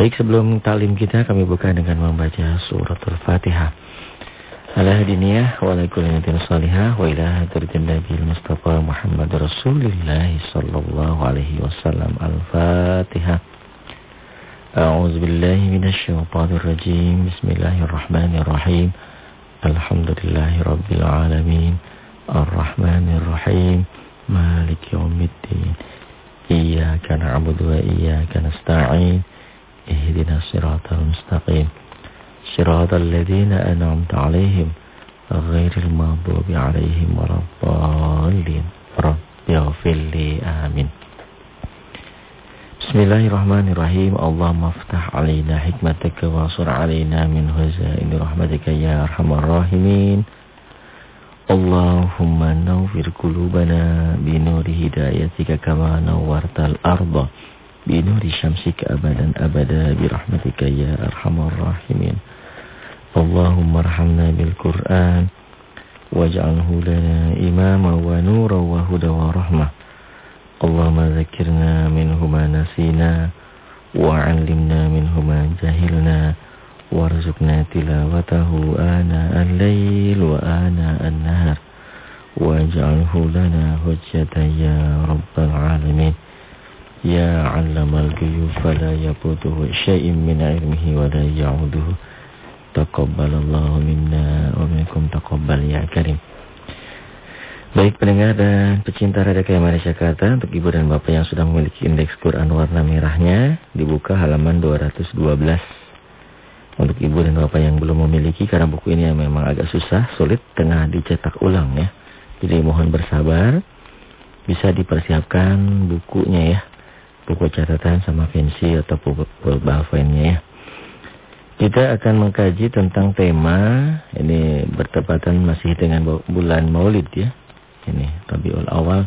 Baik sebelum talim kita kami buka dengan membaca suratul Fatihah. Ala hadiniyah wa ala salihah wa ila hadratin Nabi Mustafa Muhammad Rasulullah sallallahu alaihi wasallam. Al-Fatihah. A'udzu billahi minasy syaithanir rajim. Bismillahirrahmanirrahim. Alhamdulillahi rabbil alamin. Ar-Rahmanir Rahim. Maliki yaumiddin. Iyyaka na'budu wa iyyaka nasta'in. اهدنا الصراط المستقيم صراط الذين أنعمت عليهم غير المغضوب عليهم ولا الضالين رب اغفر لي آمين Bismillahirrahmanirrahim Allahumma aftah alaina hikmataka wasur alaina min huzaini rahmatika ya arhamar rahimin Allahumma nawfir kulubana binuri hidayatika kama nawartal arda بنور شمسك أبدا أبدا برحمتك يا أرحم الراحمين. اللهم ارحمنا بالقرآن واجعله لنا إماما ونورا وهدى ورحمة. اللهم ذكرنا منه ما نسينا وعلمنا منه ما جهلنا وارزقنا تلاوته آناء الليل وآناء النهر واجعله لنا حجة يا رب العالمين. يا علم الغيوب فلا يبوده شيء من علمه ولا يعوده تقبل الله منا ومنكم تقبل يا كريم Baik pendengar dan pecinta Radio KM Malaysia Jakarta Untuk ibu dan bapak yang sudah memiliki indeks Quran warna merahnya Dibuka halaman 212 Untuk ibu dan bapak yang belum memiliki Karena buku ini memang agak susah, sulit Tengah dicetak ulang ya Jadi mohon bersabar Bisa dipersiapkan bukunya ya buku catatan sama pensi atau pulbalpennya ya. Kita akan mengkaji tentang tema ini bertepatan masih dengan bulan Maulid ya. Ini Rabiul Awal.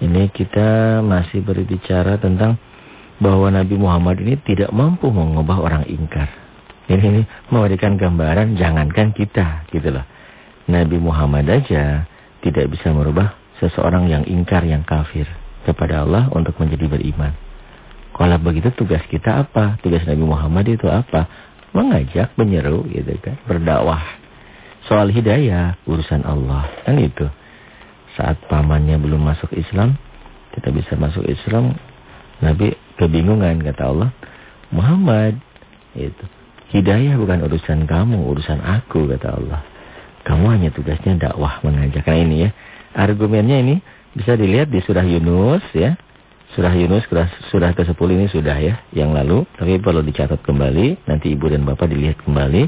Ini kita masih berbicara tentang bahwa Nabi Muhammad ini tidak mampu mengubah orang ingkar. Ini, ini memberikan gambaran jangankan kita gitu loh. Nabi Muhammad aja tidak bisa merubah seseorang yang ingkar yang kafir kepada Allah untuk menjadi beriman. Kalau begitu tugas kita apa? Tugas Nabi Muhammad itu apa? Mengajak, menyeru gitu kan, berdakwah. Soal hidayah urusan Allah, kan itu. Saat pamannya belum masuk Islam, kita bisa masuk Islam, Nabi kebingungan kata Allah, Muhammad itu. Hidayah bukan urusan kamu, urusan aku kata Allah. Kamu hanya tugasnya dakwah mengajak. Nah ini ya, argumennya ini bisa dilihat di surah Yunus ya. Surah Yunus surah, surah ke-10 ini sudah ya yang lalu, tapi perlu dicatat kembali, nanti Ibu dan Bapak dilihat kembali.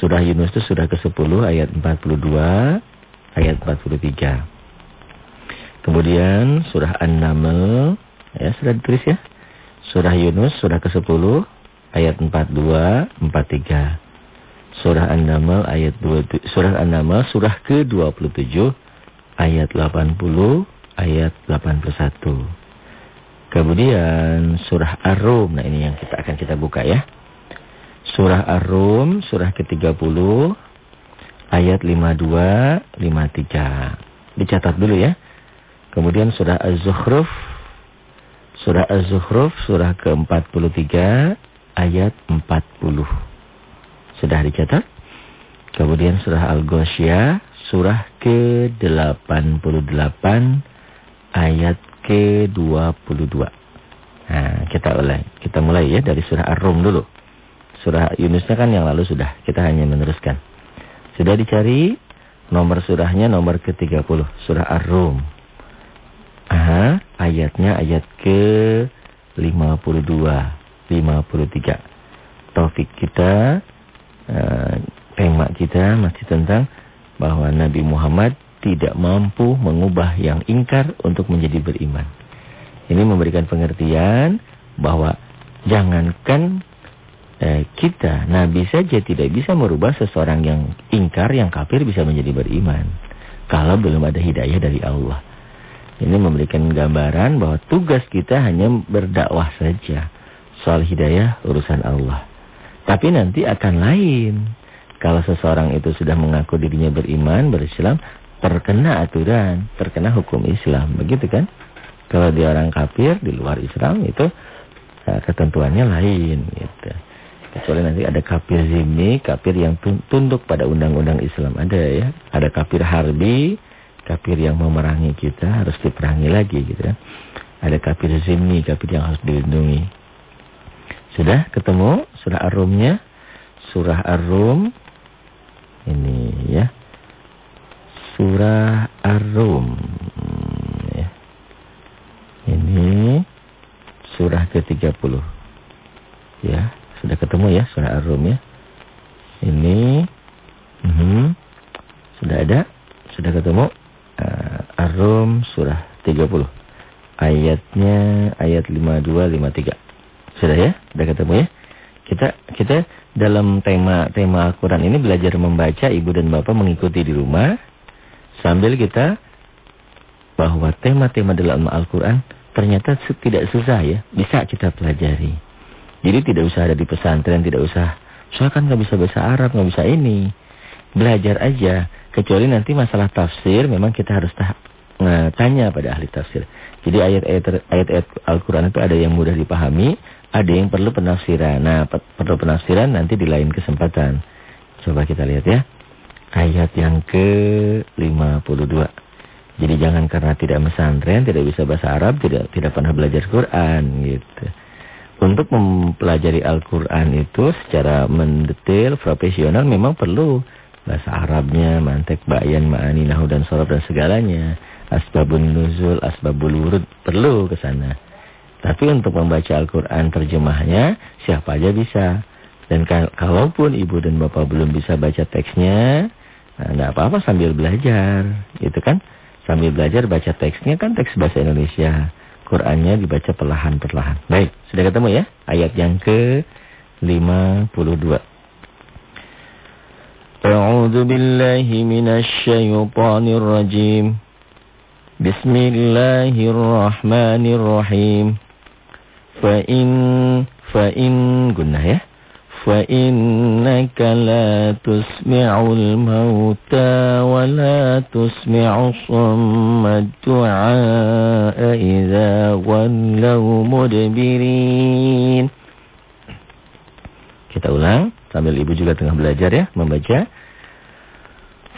Surah Yunus itu surah ke-10 ayat 42 ayat 43. Kemudian surah An-Naml ya sudah ditulis ya. Surah Yunus surah ke-10 ayat 42 43. Surah An-Naml ayat 2 surah An-Naml surah ke-27 ayat 80 ayat 81. Kemudian surah Ar-Rum. Nah ini yang kita akan kita buka ya. Surah Ar-Rum surah ke-30 ayat 52 53. Dicatat dulu ya. Kemudian surah Az-Zukhruf surah Az-Zukhruf surah ke-43 ayat 40. Sudah dicatat? Kemudian surah Al-Ghasyiyah surah ke-88 ayat ke-22. Nah, kita mulai. Kita mulai ya dari surah Ar-Rum dulu. Surah Yunusnya kan yang lalu sudah. Kita hanya meneruskan. Sudah dicari nomor surahnya nomor ke-30. Surah Ar-Rum. Aha, ayatnya ayat ke-52, 53. Taufik kita, uh, tema kita masih tentang bahwa Nabi Muhammad tidak mampu mengubah yang ingkar untuk menjadi beriman. Ini memberikan pengertian bahwa jangankan eh, kita, Nabi saja tidak bisa merubah seseorang yang ingkar, yang kafir bisa menjadi beriman. Kalau belum ada hidayah dari Allah. Ini memberikan gambaran bahwa tugas kita hanya berdakwah saja. Soal hidayah urusan Allah. Tapi nanti akan lain. Kalau seseorang itu sudah mengaku dirinya beriman, berislam, terkena aturan, terkena hukum Islam. Begitu kan? Kalau dia orang kafir di luar Islam itu Nah, ketentuannya lain gitu. Kecuali nanti ada kafir zimmi, kafir yang tunduk pada undang-undang Islam ada ya. Ada kafir harbi, kafir yang memerangi kita harus diperangi lagi gitu ya. Ada kafir zimmi, kafir yang harus dilindungi. Sudah ketemu surah Ar-Rumnya? Surah Ar-Rum ini ya. Surah Ar-Rum ya. Ini surah ke-30. Ya, sudah ketemu ya surah Ar-Rum ya. Ini uh -huh. sudah ada? Sudah ketemu? Uh, Ar-Rum surah 30. Ayatnya ayat 52 53. Sudah ya? Sudah ketemu ya? Kita kita dalam tema tema Al-Qur'an ini belajar membaca ibu dan bapak mengikuti di rumah sambil kita bahwa tema-tema dalam Al-Qur'an ternyata tidak susah ya, bisa kita pelajari. Jadi tidak usah ada di pesantren, tidak usah saya kan nggak bisa bahasa Arab, nggak bisa ini. Belajar aja, kecuali nanti masalah tafsir memang kita harus tanya pada ahli tafsir. Jadi ayat-ayat Al-Qur'an itu ada yang mudah dipahami, ada yang perlu penafsiran. Nah, perlu penafsiran nanti di lain kesempatan. Coba kita lihat ya. Ayat yang ke-52. Jadi jangan karena tidak mesantren, tidak bisa bahasa Arab, tidak tidak pernah belajar Quran gitu. Untuk mempelajari Al-Quran itu secara mendetail, profesional memang perlu bahasa Arabnya, mantek, bayan, ma'ani, nahu dan sorab dan segalanya. Asbabun nuzul, asbabul wurud perlu ke sana. Tapi untuk membaca Al-Quran terjemahnya siapa aja bisa. Dan kalaupun ibu dan bapak belum bisa baca teksnya, nah apa-apa sambil belajar. Gitu kan? Sambil belajar baca teksnya kan teks bahasa Indonesia. Qurannya dibaca perlahan-perlahan. Baik, sudah ketemu ya? Ayat yang ke-52. A'udzu billahi minasy. Bismillahirrahmanirrahim. فإن فإن قلنا ya فإنك لا تسمع الموتى ولا تسمع الصم الدعاء إذا ولوا مدبرين Kita ulang sambil ibu juga tengah belajar ya membaca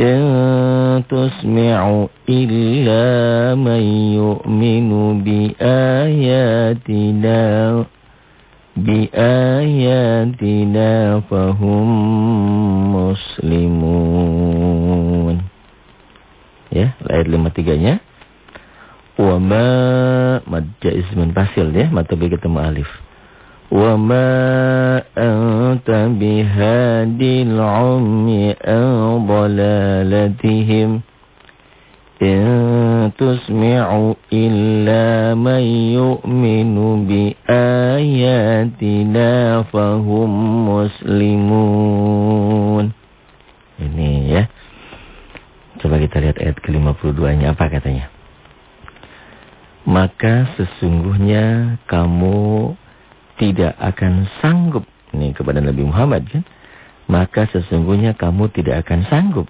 إن تسمع إلا من يؤمن بآياتنا بآياتنا فهم muslimun ya ayat 53-nya wa ma mad jaiz munfasil ya mata ketemu alif وما أنت بهادي العمي أن ضلالتهم إن تسمع إلا من يؤمن بآياتنا فهم مسلمون Ini ya Coba kita lihat ayat ke-52-nya apa katanya Maka sesungguhnya kamu tidak akan sanggup. Nih kepada Nabi Muhammad kan? Maka sesungguhnya kamu tidak akan sanggup.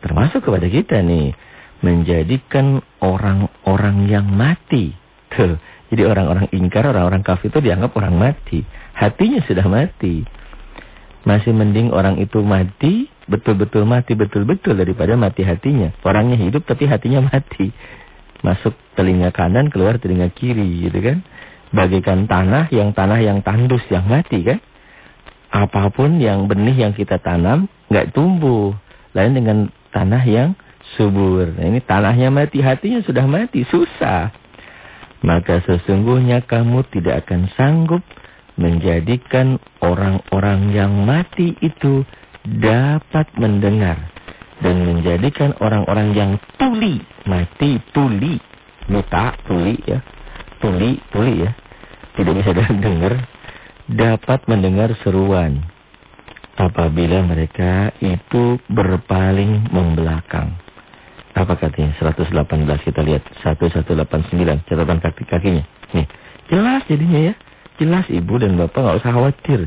Termasuk kepada kita nih. Menjadikan orang-orang yang mati. Tuh jadi orang-orang ingkar orang-orang kafir itu dianggap orang mati. Hatinya sudah mati. Masih mending orang itu mati betul-betul mati betul-betul daripada mati hatinya. Orangnya hidup tapi hatinya mati. Masuk telinga kanan keluar telinga kiri gitu kan Bagikan tanah yang tanah yang tandus yang mati kan. Apa pun yang benih yang kita tanam nggak tumbuh. Lain dengan tanah yang subur. Nah, ini tanahnya mati, hatinya sudah mati, susah. Maka sesungguhnya kamu tidak akan sanggup menjadikan orang-orang yang mati itu dapat mendengar dan menjadikan orang-orang yang tuli mati tuli muta tuli ya tuli, tuli ya, tidak bisa dengar, dapat mendengar seruan. apabila mereka itu berpaling membelakang. Apa katanya? 118 kita lihat 1189 catatan kaki kakinya. Nih, jelas jadinya ya. Jelas ibu dan bapak nggak usah khawatir.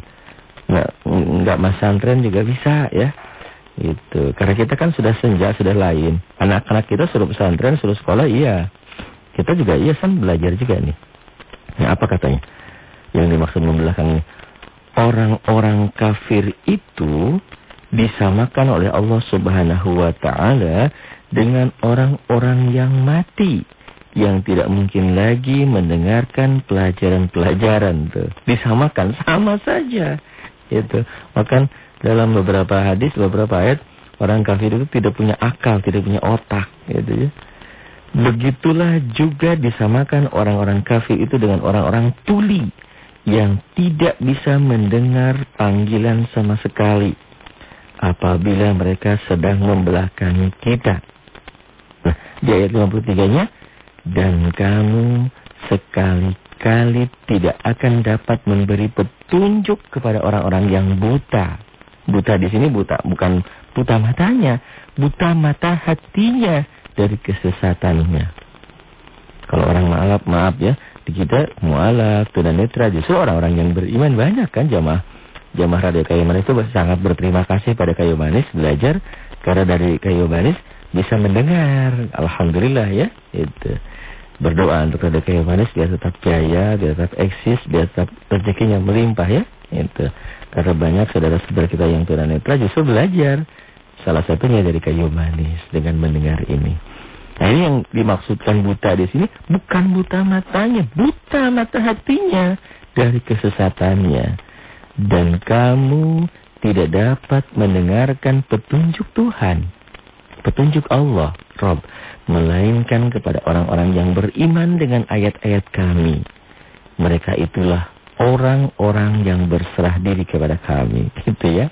Nggak nggak mas santren juga bisa ya. Itu karena kita kan sudah senja sudah lain. Anak-anak kita suruh pesantren suruh sekolah iya. Kita juga iya kan belajar juga nih. Nah, apa katanya? Yang dimaksud membelakang ini orang-orang kafir itu disamakan oleh Allah Subhanahu wa taala dengan orang-orang yang mati yang tidak mungkin lagi mendengarkan pelajaran-pelajaran tuh. Disamakan sama saja. Itu. Bahkan dalam beberapa hadis, beberapa ayat orang kafir itu tidak punya akal, tidak punya otak gitu ya. Begitulah juga disamakan orang-orang kafir itu dengan orang-orang tuli yang tidak bisa mendengar panggilan sama sekali apabila mereka sedang membelakangi kita. Nah, di ayat 53-nya, dan kamu sekali-kali tidak akan dapat memberi petunjuk kepada orang-orang yang buta. Buta di sini buta, bukan buta matanya, buta mata hatinya dari kesesatannya. Kalau orang maaf, maaf ya, di kita mualaf, tunanetra justru orang-orang yang beriman banyak kan jamaah. Jamaah radio kayu manis itu sangat berterima kasih pada kayu manis belajar karena dari kayu manis bisa mendengar. Alhamdulillah ya itu. Berdoa untuk radio kayu manis biar tetap jaya biar tetap eksis biar tetap rezekinya melimpah ya itu. Karena banyak saudara-saudara kita yang tunanetra justru belajar salah satunya dari kayu manis dengan mendengar ini Nah ini yang dimaksudkan buta di sini bukan buta matanya, buta mata hatinya dari kesesatannya. Dan kamu tidak dapat mendengarkan petunjuk Tuhan, petunjuk Allah, Rob, melainkan kepada orang-orang yang beriman dengan ayat-ayat kami. Mereka itulah orang-orang yang berserah diri kepada kami, gitu ya.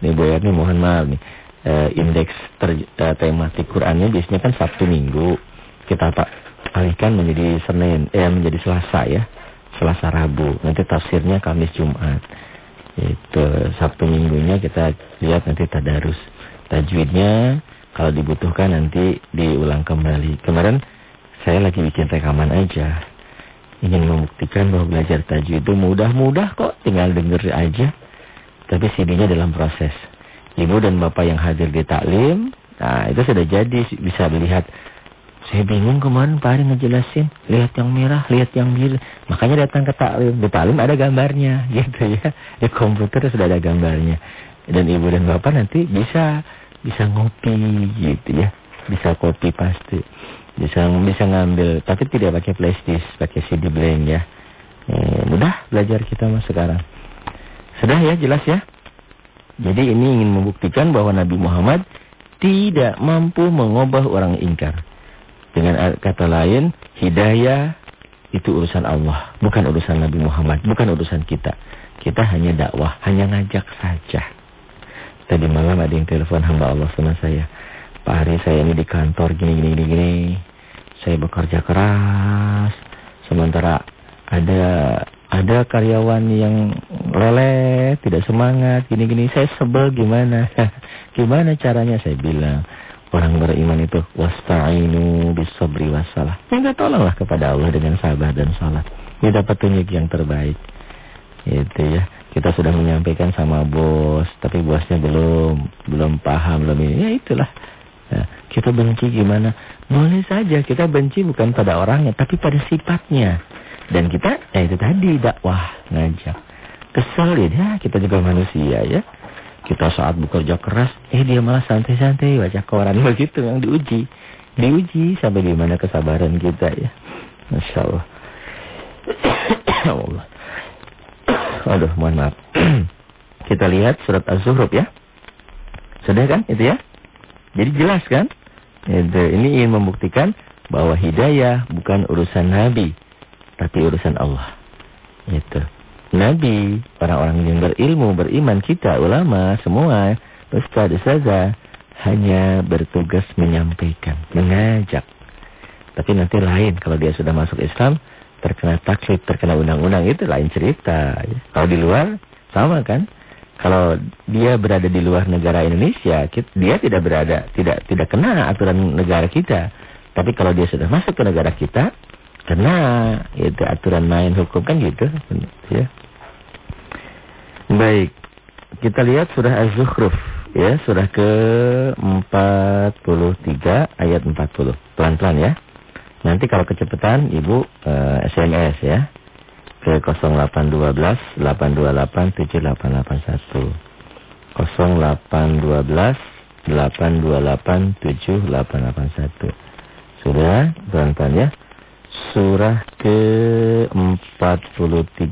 Ini Bu mohon maaf nih uh, indeks ter, uh, tematik Qurannya biasanya kan Sabtu Minggu. Kita tak alihkan menjadi Senin, eh menjadi Selasa ya. Selasa Rabu. Nanti tafsirnya Kamis Jumat. Itu Sabtu Minggunya kita lihat nanti tadarus. Tajwidnya kalau dibutuhkan nanti diulang kembali. Kemarin saya lagi bikin rekaman aja. Ingin membuktikan bahwa belajar tajwid itu mudah-mudah kok. Tinggal denger aja. Tapi CD-nya dalam proses ibu dan bapak yang hadir di taklim, nah itu sudah jadi bisa melihat. Saya bingung kemarin Pak Ari ngejelasin, lihat yang merah, lihat yang biru. Makanya datang ke taklim. Di taklim ada gambarnya, gitu ya. Di komputer sudah ada gambarnya. Dan ibu dan bapak nanti bisa bisa ngopi, gitu ya. Bisa kopi pasti. Bisa bisa ngambil, tapi tidak pakai plastis, pakai CD blank ya. Eh, mudah belajar kita mas sekarang. Sudah ya, jelas ya? Jadi ini ingin membuktikan bahwa Nabi Muhammad tidak mampu mengubah orang ingkar. Dengan kata lain, hidayah itu urusan Allah, bukan urusan Nabi Muhammad, bukan urusan kita. Kita hanya dakwah, hanya ngajak saja. Tadi malam ada yang telepon hamba Allah sama saya. Pak Hari saya ini di kantor gini gini gini gini. Saya bekerja keras. Sementara ada ada karyawan yang lele, tidak semangat, gini-gini. Saya sebel gimana? gimana caranya? Saya bilang, orang beriman itu wasta'inu bisabri wassalah. Minta tolonglah kepada Allah dengan sabar dan salat. Dia dapat tunjuk yang terbaik. Itu ya. Kita sudah menyampaikan sama bos, tapi bosnya belum belum paham belum ini. Ya itulah. Nah, kita benci gimana? Boleh saja kita benci bukan pada orangnya, tapi pada sifatnya. Dan kita, ya itu tadi dakwah, ngajak. Kesel ya, kita juga manusia ya. Kita saat bekerja keras, eh dia malah santai-santai baca koran begitu yang diuji. Diuji sampai di mana kesabaran kita ya. Masya Allah. Allah. Aduh, mohon maaf. kita lihat surat Az-Zuhruf ya. Sudah kan itu ya? Jadi jelas kan? Itu, ini ingin membuktikan bahwa hidayah bukan urusan Nabi tapi urusan Allah. Itu. Nabi, orang-orang yang berilmu, beriman, kita, ulama, semua, ustaz, ustazah, hanya bertugas menyampaikan, mengajak. Tapi nanti lain kalau dia sudah masuk Islam, terkena taklid, terkena undang-undang itu lain cerita. Kalau di luar, sama kan? Kalau dia berada di luar negara Indonesia, dia tidak berada, tidak tidak kena aturan negara kita. Tapi kalau dia sudah masuk ke negara kita, kena itu aturan main hukum kan gitu, ya. Baik, kita lihat surah Az-Zukhruf ya, surah ke-43 ayat 40. Pelan-pelan ya. Nanti kalau kecepatan Ibu eh, SMS ya ke 0812 828 7881. 0812 828 7881. Sudah, pelan ya. Surah ke-43.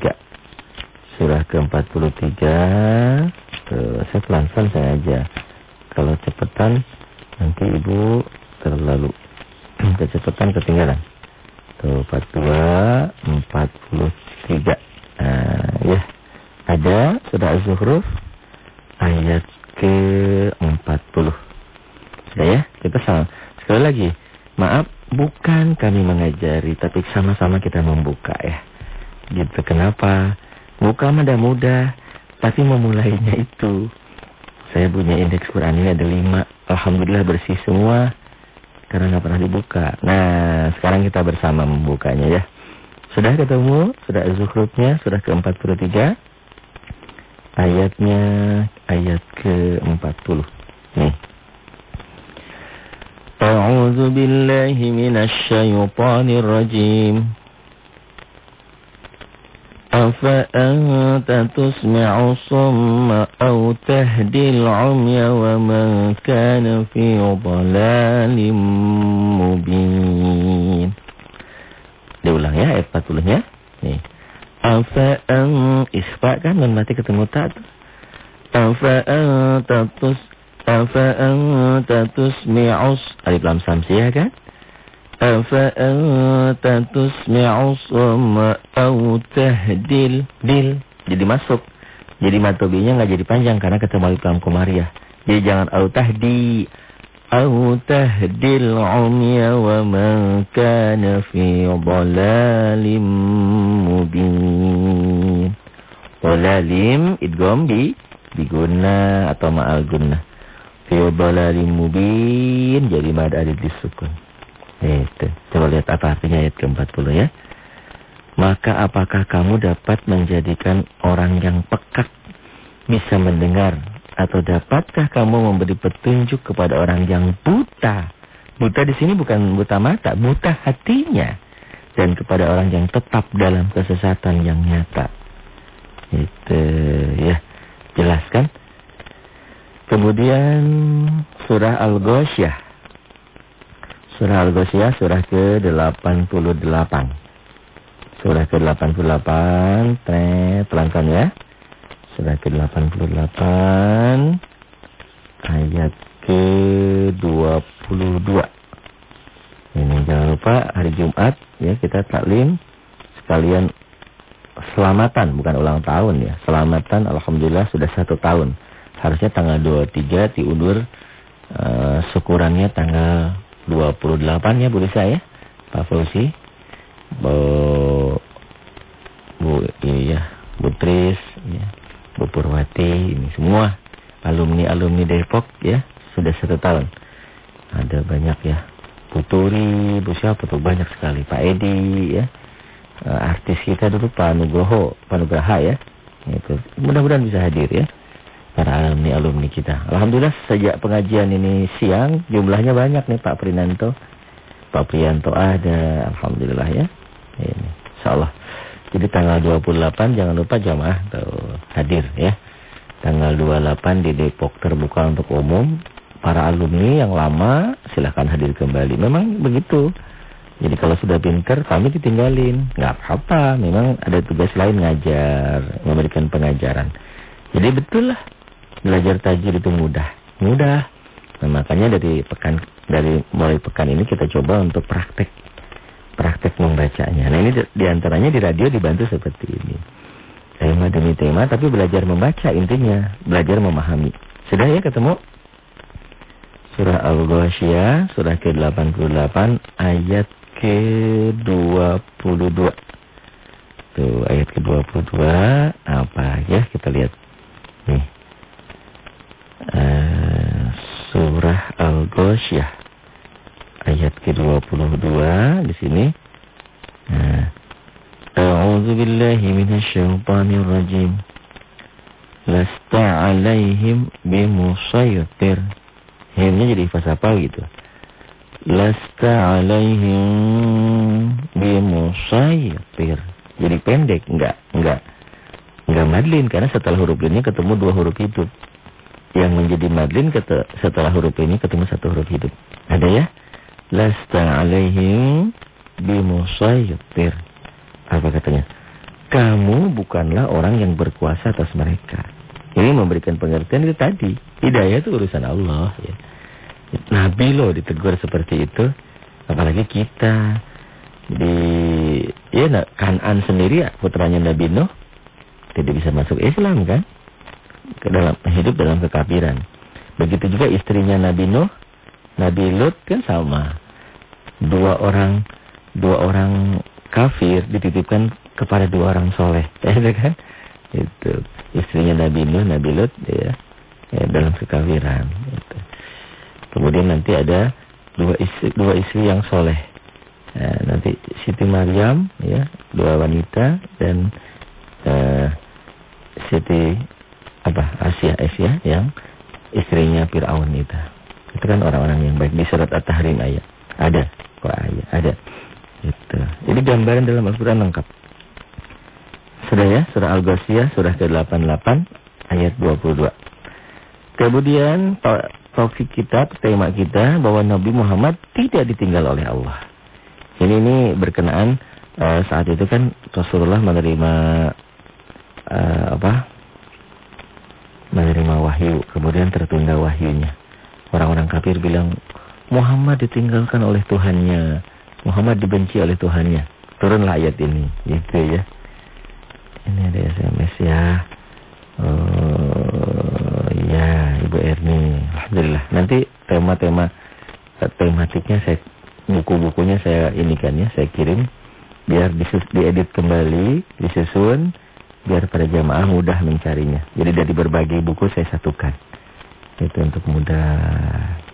Surah ke-43. Saya pelan-pelan saya aja. Kalau cepetan nanti Ibu terlalu kecepatan ketinggalan. Tuh 42 43. Nah, ya. Ada sudah Az-Zukhruf ayat ke-40. Sudah ya? Kita sama. Sekali lagi, maaf bukan kami mengajari tapi sama-sama kita membuka ya. Gitu kenapa? Buka mudah-mudah tapi memulainya itu. Saya punya indeks Quran ini ada lima. Alhamdulillah bersih semua karena nggak pernah dibuka. Nah, sekarang kita bersama membukanya ya. Sudah ketemu? Sudah zuhrufnya? Sudah ke-43? Ayatnya ayat ke-40. Nih. A'udzu billahi minasy syaithanir rajim. أفأنت تسمع الصم أو تهدي العمي ومن كان في ضلال مبين Diulang ya ayat 40 nya. Nih. Afa'an isfa kan dan mati ketemu ta. Afa'an tatus afa'an tatusmi'us alif lam samsiyah kan? Afa'anta tusmi'u summa au tahdil dil. Jadi masuk. Jadi matobinya nggak jadi panjang karena ketemu alif lam komariah. Jadi jangan au tahdi. Au tahdil umya wa man kana fi dhalalim mubin. Dhalalim idgham bi diguna atau ma'al gunnah. Fi mubin jadi mad alif disukun. Itu. Coba lihat apa artinya ayat ke-40 ya. Maka apakah kamu dapat menjadikan orang yang pekat bisa mendengar atau dapatkah kamu memberi petunjuk kepada orang yang buta? Buta di sini bukan buta mata, buta hatinya dan kepada orang yang tetap dalam kesesatan yang nyata. Itu ya. Jelaskan. Kemudian surah Al-Ghasyah Surah Al-Ghasyiyah surah ke-88. Surah ke-88, pelan-pelan ya. Surah ke-88 ayat ke-22. Ini jangan lupa hari Jumat ya kita taklim sekalian selamatan bukan ulang tahun ya. Selamatan alhamdulillah sudah satu tahun. Harusnya tanggal 23 diundur uh, syukurannya tanggal 28 ya Bu Lisa ya. Pak Fauzi. Bu Bu iya Bu Tris ya. Bu Purwati ini semua alumni-alumni Depok ya sudah satu tahun. Ada banyak ya. Bu Turi, Bu siapa tuh banyak sekali. Pak Edi ya. Uh, artis kita dulu Pak Nugroho, Pak Nugraha ya. Itu mudah-mudahan bisa hadir ya para alumni-alumni kita. Alhamdulillah sejak pengajian ini siang jumlahnya banyak nih Pak Prinanto. Pak Prianto ada, Alhamdulillah ya. Ini, insyaallah. Jadi tanggal 28 jangan lupa jamaah tuh hadir ya. Tanggal 28 di Depok terbuka untuk umum. Para alumni yang lama silahkan hadir kembali. Memang begitu. Jadi kalau sudah pinter kami ditinggalin. Nggak apa-apa. Memang ada tugas lain ngajar. Memberikan pengajaran. Jadi betul lah belajar tajwid itu mudah. Mudah. Nah, makanya dari pekan dari mulai pekan ini kita coba untuk praktek praktek membacanya. Nah, ini di antaranya di radio dibantu seperti ini. Tema demi tema tapi belajar membaca intinya, belajar memahami. Sudah ya ketemu? Surah Al-Ghasyiyah, surah ke-88 ayat ke-22. Tuh, ayat ke-22 apa ya kita lihat. Uh, surah Al-Ghasyiyah ayat ke-22 di sini. Nah, A'udzu billahi minasyaitonir rajim. Lasta 'alaihim bimusaytir. Himnya jadi apa gitu. Lasta 'alaihim bimusaytir. Jadi pendek, enggak, enggak. Enggak madlin karena setelah huruf ini ketemu dua huruf hidup. Yang menjadi madlin setelah huruf ini ketemu satu huruf hidup. Ada ya? Lasta 'alaihim bimusaytir. Apa katanya? Kamu bukanlah orang yang berkuasa atas mereka. Ini memberikan pengertian itu tadi. Hidayah itu urusan Allah. Ya. Nabi loh ditegur seperti itu. Apalagi kita. Di ya Kanan sendiri ya putranya Nabi Nuh. Tidak bisa masuk Islam kan. Ke dalam Hidup dalam kekafiran. Begitu juga istrinya Nabi Nuh. Nabi Lut kan sama. Dua orang dua orang kafir dititipkan kepada dua orang soleh. Ya kan? Itu istrinya Nabi Nuh, Nabi Lut ya, ya dalam kekafiran. Gitu. Kemudian nanti ada dua istri, dua istri yang soleh. Ya, nanti Siti Maryam ya, dua wanita dan uh, Siti apa Asia Asia yang istrinya Firaun itu. Itu kan orang-orang yang baik di surat At-Tahrim ayat. Ada kok ayat, ada. Itu. Jadi gambaran dalam Al-Quran lengkap. Sudah ya, surah Al-Ghasyiyah, surah ke-88, ayat 22. Kemudian topik kita, tema kita bahwa Nabi Muhammad tidak ditinggal oleh Allah. Ini ini berkenaan uh, saat itu kan Rasulullah menerima uh, apa? Menerima wahyu, kemudian tertunda wahyunya. Orang-orang kafir bilang Muhammad ditinggalkan oleh Tuhannya. Muhammad dibenci oleh Tuhannya. Turunlah ayat ini, gitu ya. Ini ada SMS ya. Oh, ya, Ibu Erni. Alhamdulillah. Nanti tema-tema eh, tematiknya saya buku-bukunya saya ini kan ya, saya kirim biar disus, diedit kembali, disusun biar pada jamaah mudah mencarinya. Jadi dari berbagai buku saya satukan. Itu untuk mudah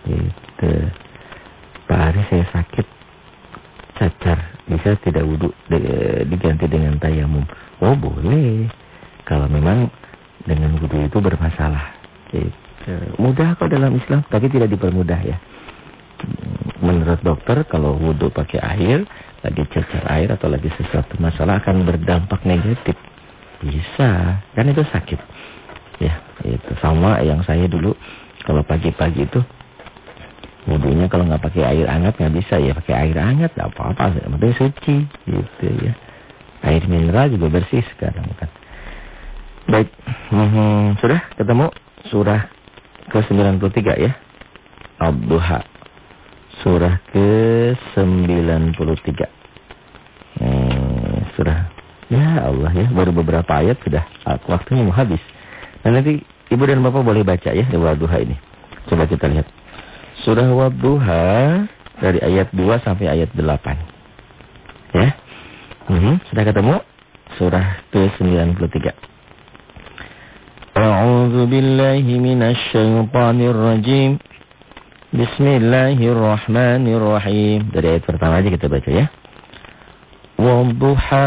gitu. Pak Ari saya sakit cacar bisa tidak wudhu diganti dengan tayamum. Oh boleh. Kalau memang dengan wudhu itu bermasalah. Gitu. Mudah kok dalam Islam, tapi tidak dipermudah ya. Menurut dokter kalau wudhu pakai air, lagi cacar air atau lagi sesuatu masalah akan berdampak negatif. Bisa, kan itu sakit. Ya, itu sama yang saya dulu kalau pagi-pagi itu Wudhunya kalau nggak pakai air hangat nggak bisa ya pakai air hangat nggak apa-apa, penting suci gitu ya. Air mineral juga bersih sekarang kan. Baik, hmm, sudah ketemu surah ke-93 ya. Abduha. Surah ke-93. Hmm, surah Ya Allah ya, baru beberapa ayat sudah waktunya mau habis. Dan nanti ibu dan bapak boleh baca ya di Duha ini. Coba kita lihat. Surah Wadduha dari ayat 2 sampai ayat 8. Ya. Hmm, sudah ketemu? Surah ke-93. A'udzu billahi minasy syaithanir rajim. Bismillahirrahmanirrahim. Dari ayat pertama aja kita baca ya. Wadduha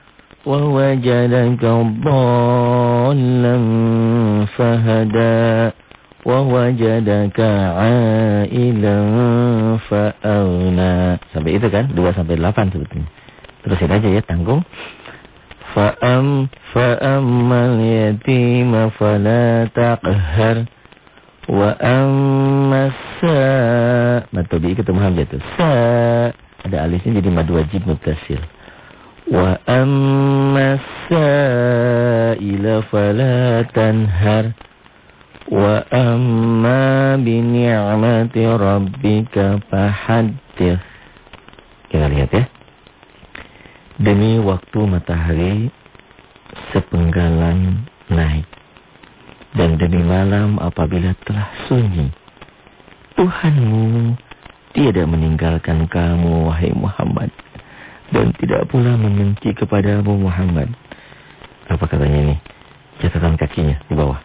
ووجدك ضالا فهدى وَوَجَدَكَ عَائِلًا فَأَغْنَى Sampai itu kan? 2 sampai 8 sebetulnya. Terusin aja ya, tanggung. Fa'am fa'ammal yatima fala taqhar wa ammas sa Matobi ketemu hamzah itu. Sa ada alisnya jadi mad wajib muttasil. Wa ila fala tanhar Wa amma bi ni'mati rabbika fahaddith. Kita lihat ya. Demi waktu matahari sepenggalan naik. Dan demi malam apabila telah sunyi. Tuhanmu tidak meninggalkan kamu, wahai Muhammad. Dan tidak pula membenci kepadamu, Muhammad. Apa katanya ini? Catatan kakinya di bawah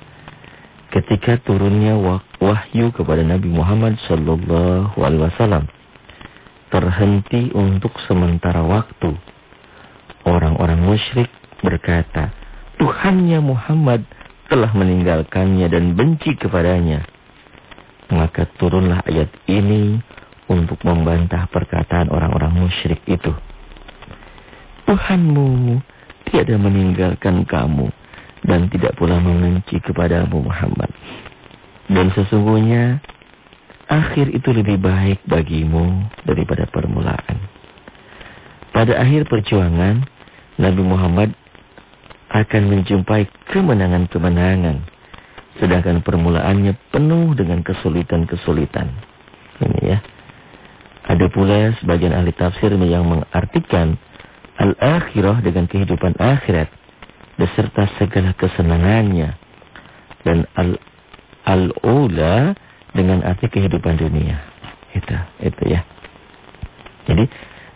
ketika turunnya wahyu kepada Nabi Muhammad sallallahu alaihi wasallam terhenti untuk sementara waktu. Orang-orang musyrik berkata, Tuhannya Muhammad telah meninggalkannya dan benci kepadanya. Maka turunlah ayat ini untuk membantah perkataan orang-orang musyrik itu. Tuhanmu tiada meninggalkan kamu dan tidak pula membenci kepadamu Muhammad. Dan sesungguhnya akhir itu lebih baik bagimu daripada permulaan. Pada akhir perjuangan, Nabi Muhammad akan menjumpai kemenangan-kemenangan. Sedangkan permulaannya penuh dengan kesulitan-kesulitan. Ini ya. Ada pula sebagian ahli tafsir yang mengartikan al-akhirah dengan kehidupan akhirat beserta segala kesenangannya dan al al-ula dengan arti kehidupan dunia. Itu, itu ya. Jadi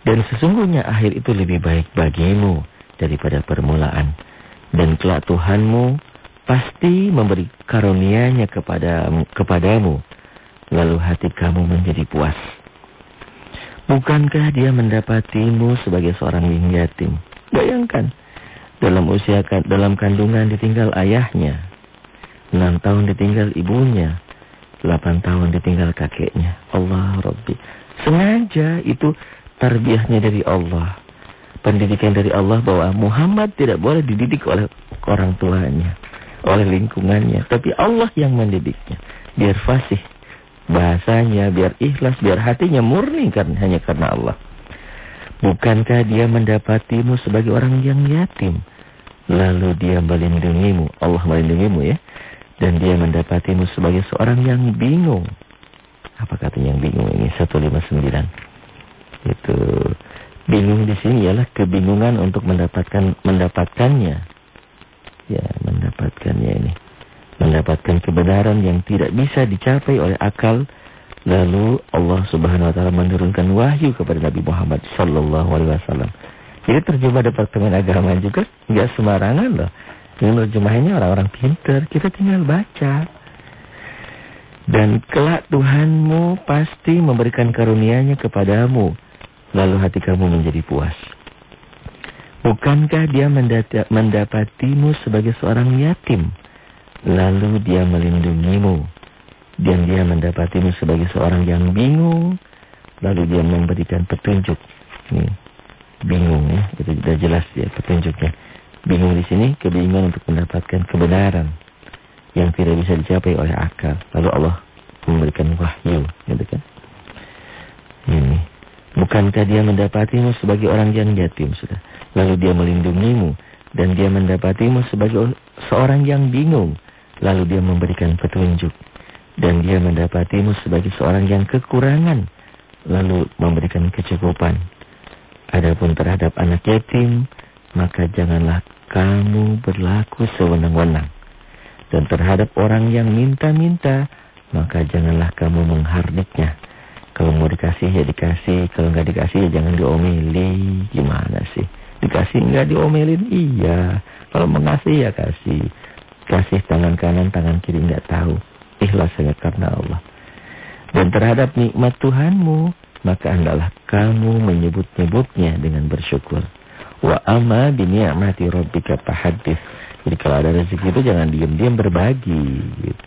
dan sesungguhnya akhir itu lebih baik bagimu daripada permulaan dan kelak Tuhanmu pasti memberi karunia-Nya kepada kepadamu lalu hati kamu menjadi puas. Bukankah dia mendapatimu sebagai seorang yang yatim? Bayangkan, dalam usia dalam kandungan ditinggal ayahnya. Enam tahun ditinggal ibunya. Delapan tahun ditinggal kakeknya. Allah Rabbi. Sengaja itu tarbiyahnya dari Allah. Pendidikan dari Allah bahwa Muhammad tidak boleh dididik oleh orang tuanya. Oleh lingkungannya. Tapi Allah yang mendidiknya. Biar fasih bahasanya. Biar ikhlas. Biar hatinya murni karena, hanya karena Allah. Bukankah dia mendapatimu sebagai orang yang yatim? Lalu dia melindungimu, Allah melindungimu ya. Dan dia mendapatimu sebagai seorang yang bingung. Apa katanya yang bingung ini? 159. Itu bingung di sini ialah kebingungan untuk mendapatkan mendapatkannya. Ya, mendapatkannya ini. Mendapatkan kebenaran yang tidak bisa dicapai oleh akal Lalu Allah Subhanahu wa taala menurunkan wahyu kepada Nabi Muhammad sallallahu alaihi wasallam. Jadi terjemah Departemen Agama juga enggak sembarangan loh. Ini terjemahnya orang-orang pintar, kita tinggal baca. Dan kelak Tuhanmu pasti memberikan karunia-Nya kepadamu, lalu hati kamu menjadi puas. Bukankah dia mendapatimu sebagai seorang yatim, lalu dia melindungimu? Dan dia mendapatimu sebagai seorang yang bingung. Lalu dia memberikan petunjuk. Nih, bingung ya. Itu sudah jelas ya petunjuknya. Bingung di sini kebingungan untuk mendapatkan kebenaran yang tidak bisa dicapai oleh akal. Lalu Allah memberikan wahyu, gitu kan? Ini. Bukankah dia mendapatimu sebagai orang yang yatim sudah? Lalu dia melindungimu dan dia mendapatimu sebagai seorang yang bingung. Lalu dia memberikan petunjuk dan dia mendapatimu sebagai seorang yang kekurangan lalu memberikan kecukupan. Adapun terhadap anak yatim, maka janganlah kamu berlaku sewenang-wenang. Dan terhadap orang yang minta-minta, maka janganlah kamu menghardiknya. Kalau mau dikasih ya dikasih, kalau nggak dikasih ya jangan diomeli. Gimana sih? Dikasih nggak diomelin? Iya. Kalau mengasih ya kasih. Kasih tangan kanan, tangan kiri nggak tahu ikhlas hanya karena Allah. Dan terhadap nikmat Tuhanmu, maka hendaklah kamu menyebut-nyebutnya dengan bersyukur. Wa amma bi ni'mati rabbika fahaddits. Jadi kalau ada rezeki itu jangan diam-diam berbagi gitu.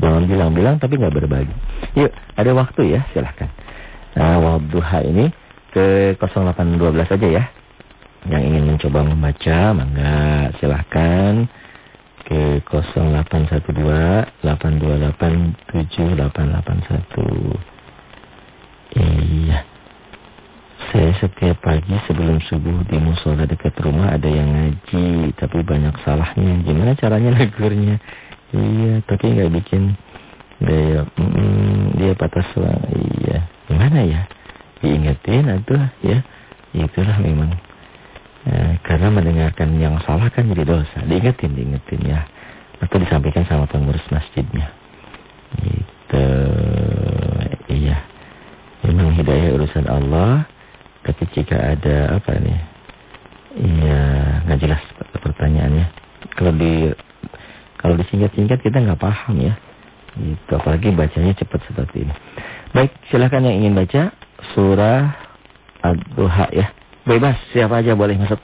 Jangan bilang-bilang tapi nggak berbagi. Yuk, ada waktu ya, silahkan. Nah, wadduha ini ke 0812 aja ya. Yang ingin mencoba membaca, mangga silahkan ke 0812 828 7881. Iya. Saya setiap pagi sebelum subuh di musola dekat rumah ada yang ngaji, tapi banyak salahnya. Gimana caranya negurnya? Iya, tapi nggak bikin dia mm, dia patah selang. Iya, gimana ya? Diingetin atau ya? Itulah memang. Eh, karena mendengarkan yang salah kan jadi dosa. Diingetin, diingetin ya. Atau disampaikan sama pengurus masjidnya. Itu, iya. Memang hidayah urusan Allah. Tapi jika ada apa nih? Iya, nggak jelas pertanyaannya. Kalau di kalau disingkat-singkat kita nggak paham ya. Itu apalagi bacanya cepat seperti ini. Baik, silakan yang ingin baca surah Ad-Duha ya. Bebas, siapa aja boleh masuk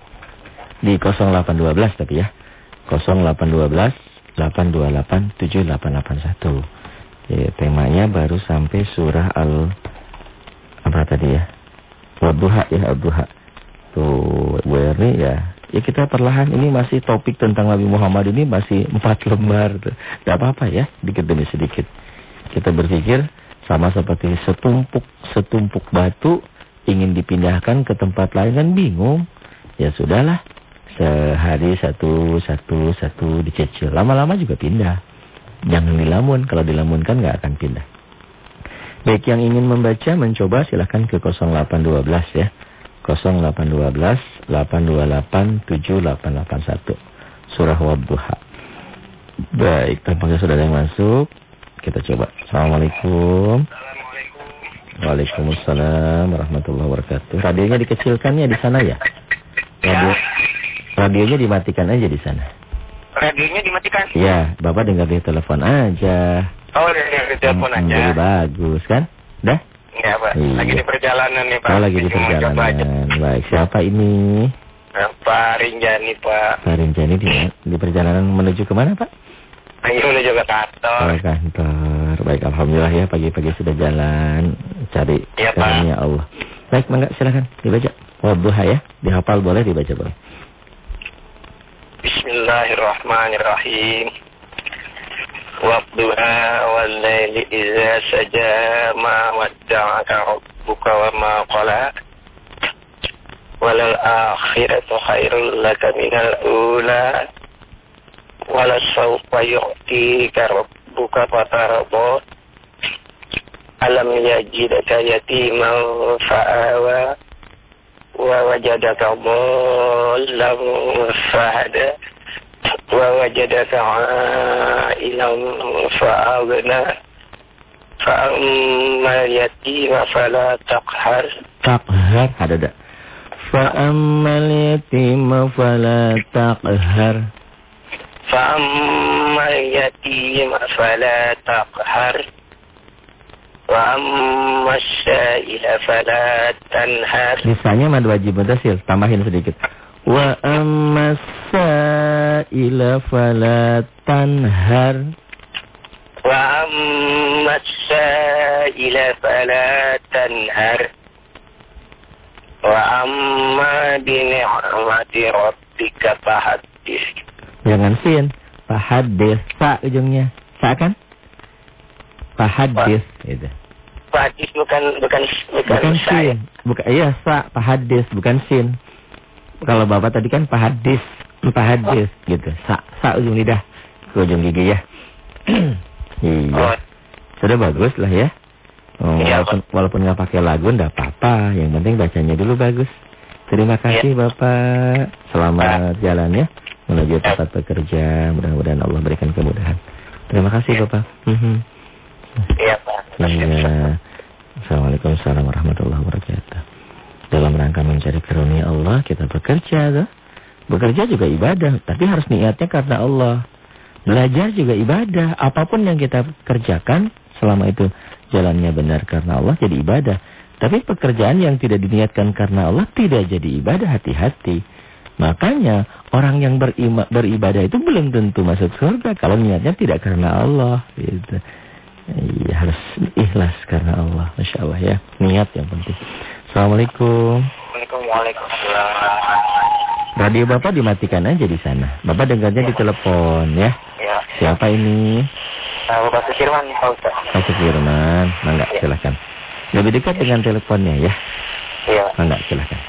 di 0812 tapi ya. 0812 828 7881. Ya, temanya baru sampai surah Al apa tadi ya? Ad-Duha ya, Ad-Duha. Tuh, Bu ya Ya kita perlahan ini masih topik tentang Nabi Muhammad ini masih empat lembar. Tidak apa-apa ya, sedikit demi sedikit. Kita berpikir sama seperti setumpuk setumpuk batu ingin dipindahkan ke tempat lain kan bingung. Ya sudahlah, sehari satu satu satu dicicil. Lama-lama juga pindah. Jangan dilamun, kalau dilamunkan nggak akan pindah. Baik yang ingin membaca mencoba silahkan ke 0812 ya. 0812 828 7881 Surah Wadduha Baik, tampaknya sudah ada yang masuk Kita coba Assalamualaikum Waalaikumsalam warahmatullahi wabarakatuh Radionya dikecilkannya di sana ya? Radio, radionya dimatikan aja di sana Radionya dimatikan? Ya, Bapak dengar di telepon aja Oh, di telepon aja Jadi bagus kan? Dah? Iya Pak, iya. lagi di perjalanan nih Pak. Oh lagi di perjalanan. Baik, siapa ini? Pak Rinjani Pak. Pak Rinjani di, di perjalanan menuju ke mana Pak? Ini menuju ke kantor. Oh kantor. Baik, Alhamdulillah ya pagi-pagi sudah jalan cari ya, karunia Allah. Baik, Mangga silakan dibaca. Oh, Wadduha ya, dihafal boleh dibaca boleh. Bismillahirrahmanirrahim. Wadduha wal laili idza saja ma wadda'aka rabbuka wa ma qala. Walal akhiratu khairul laka minal ula. Walasawfa yu'tika rabbuka fatarabah alam yajidaka yatiman fa'awa wa wajadaka mullam fahada wa wajadaka a'ilan fa'agna. Fa'ammal yatima fala taqhar. Taqhar ada ada fa'ammal yatima fala taqhar. Fa'ammal yatima fala taqhar. وأما السائل فلا تنهر Misalnya mad wajib mutasil, tambahin sedikit. Wa amma sa'ila fala tanhar. Wa amma sa'ila fala tanhar. Wa amma bini'mati rabbika fahaddis. Jangan sin. Fahaddis. Sa ujungnya. Sa kan? Fahaddis. Gitu. Fahaddis bukan bukan bukan, bukan sin. Bukan, iya, sa. Fahaddis. Bukan sin. Kalau Bapak tadi kan pahadis, pahadis oh. gitu. Sa, sa ujung lidah ke ujung gigi ya. iya. Oh. Sudah bagus lah ya. Oh, ya, walaupun walaupun nggak pakai lagu nggak apa-apa, yang penting bacanya dulu bagus. Terima kasih ya. Bapak. Selamat ya. jalan ya menuju tempat bekerja. Mudah-mudahan Allah berikan kemudahan. Terima kasih ya. Bapak. Mhm. Iya, Pak. Iya. Assalamualaikum warahmatullahi wabarakatuh. Dalam rangka mencari karunia Allah kita bekerja tuh. Bekerja juga ibadah, tapi harus niatnya karena Allah. Belajar juga ibadah. Apa pun yang kita kerjakan selama itu jalannya benar karena Allah jadi ibadah. Tapi pekerjaan yang tidak diniatkan karena Allah tidak jadi ibadah, hati-hati. Makanya orang yang berima, beribadah itu belum tentu masuk surga kalau niatnya tidak karena Allah. Gitu. Iya harus ikhlas karena Allah, masya Allah ya. Niat yang penting. Assalamualaikum. Waalaikumsalam. Radio Bapak dimatikan aja di sana. Bapak dengarnya ya. di telepon ya. Ya. Siapa ini? Uh, Bapak Sukirman, Pak Ustaz. Pak Sukirman, mangga ya. silakan. Lebih dekat dengan teleponnya ya. Iya. Mangga silakan.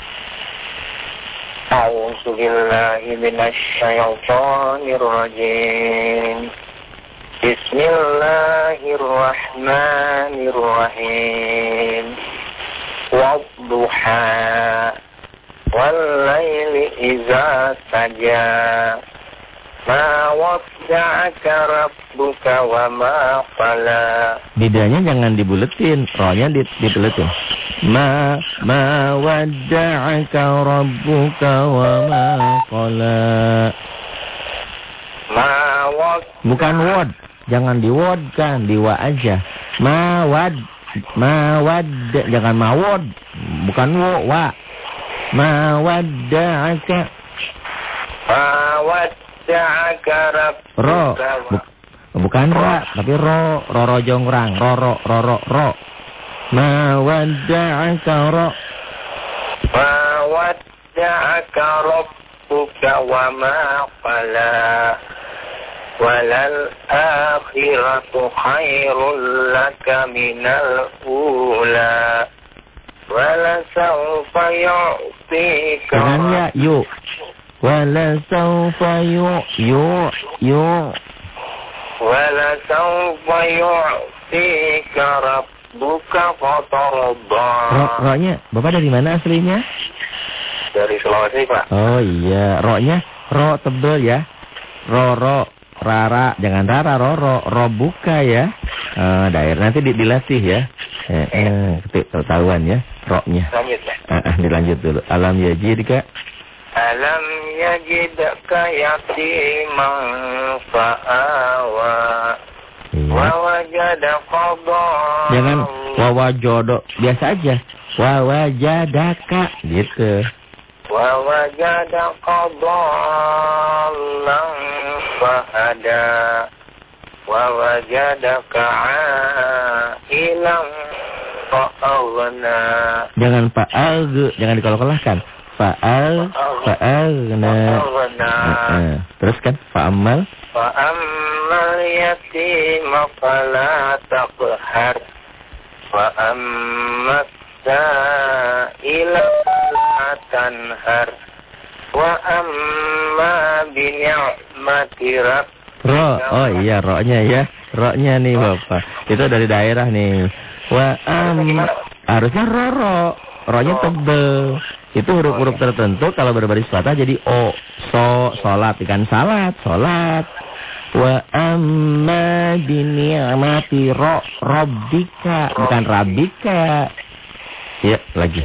Bismillahirrahmanirrahim. Wadduha. Wallayli iza saja. Ma wadda'aka rabbuka wa ma qala. Bidanya jangan dibuletin, rohnya di, dibuletin. Ma ma wadda'aka rabbuka wa ma qala. Ma wad. Bukan wad, jangan di wad kan, di wa aja. Ma wad, ma wad, jangan ma wad, bukan wo wa. Ma wadda'aka. Ma wadda'aka rabbuka ro, wa. Buk- bukan ra, tapi ro, ro ro jongrang, ro ro ro ro ro. Ma wadda'aka ro. ma wadda'aka rabbuka Jangan ya, yu. Wala sawfa yu, yu, yu. Wala sawfa yu'tika rabbuka fatarda. Ro, ro-nya, Bapak dari mana aslinya? Dari Sulawesi, Pak. Oh iya, ro-nya ro tebel ya. Ro ro rara, jangan rara ro ro ro buka ya. Eh, daerah nanti di, dilatih ya. Eh, eh, ketahuan ya, ro-nya. Lanjut, Pak. Eh, eh, dilanjut dulu. Alam yajidka Alam yajidka yatiman fa'awa. Iya. Wa wajadaka dhallan. Jangan wawa jodoh, biasa aja. Wawa jadaka gitu. Wa wajadaka dhallan fahada. Wa wajadaka a'ilan fa'aghna. Jangan faal, jangan dikolok-kolahkan. Faal, faal, nah. Fa'aghna. Eh, eh. Terus kan fa'amal, فأما اليتيم فلا تقهر وأما sailan tanhar wa amma bini'mati rab Ro, oh iya roknya ya, roknya nih bapak. Itu dari daerah nih. Wa am, harusnya ro ro ronya tebel. Itu huruf-huruf tertentu kalau berbaris patah jadi o, so, salat. Ikan salat, salat. Wa amma bini'amati ro, robika, bukan rabika. Ya, lagi.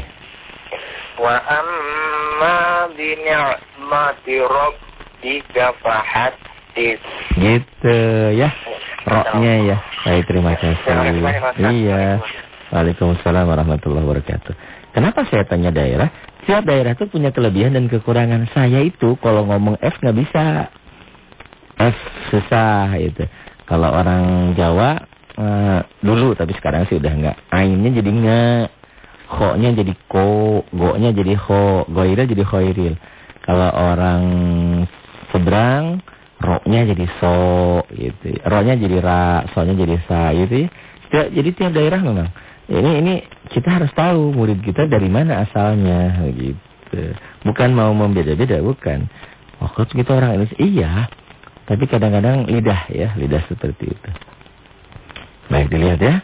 Wa amma bi ni'mati rabbika fahaddits. Gitu ya. Roknya ya. Baik, terima kasih. Iya. Waalaikumsalam warahmatullahi wabarakatuh. Kenapa saya tanya daerah? Setiap daerah itu punya kelebihan dan kekurangan. Saya itu kalau ngomong F nggak bisa. F susah itu. Kalau orang Jawa uh, dulu tapi sekarang sih udah nggak. Ainnya jadi nggak. Kho-nya jadi ko, go-nya jadi ho, goira jadi khoiril. Kalau orang seberang, ro-nya jadi so, gitu. Ro-nya jadi ra, so-nya jadi sa, gitu. Ya, jadi tiap daerah memang. Ini ini kita harus tahu murid kita dari mana asalnya, gitu. Bukan mau membeda-beda, bukan. Kok kita orang Indonesia, iya. Tapi kadang-kadang lidah ya, lidah seperti itu. Baik dilihat ya.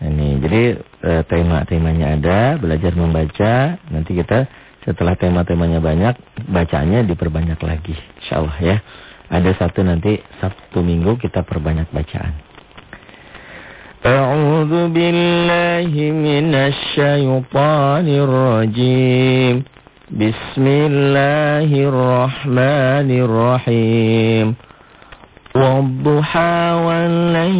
Ini jadi eh, tema-temanya ada, belajar membaca. Nanti kita setelah tema-temanya banyak, bacanya diperbanyak lagi. Insyaallah ya. Ada satu nanti Sabtu Minggu kita perbanyak bacaan. A'udzu billahi minasy syaithanir rajim. Bismillahirrahmanirrahim. والضحى والليل إذا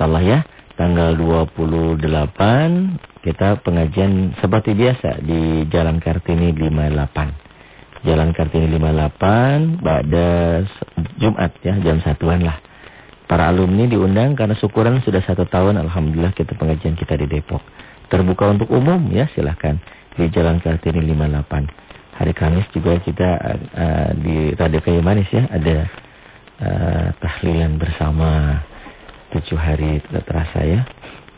Insyaallah ya, tanggal 28 kita pengajian seperti biasa di Jalan Kartini 58. Jalan Kartini 58 pada Jumat ya, jam satuan lah. Para alumni diundang karena syukuran sudah satu tahun Alhamdulillah kita pengajian kita di Depok. Terbuka untuk umum ya silahkan di Jalan Kartini 58. Hari Kamis juga kita uh, di Radio Kayu Manis ya ada uh, tahlilan bersama tujuh hari tidak terasa ya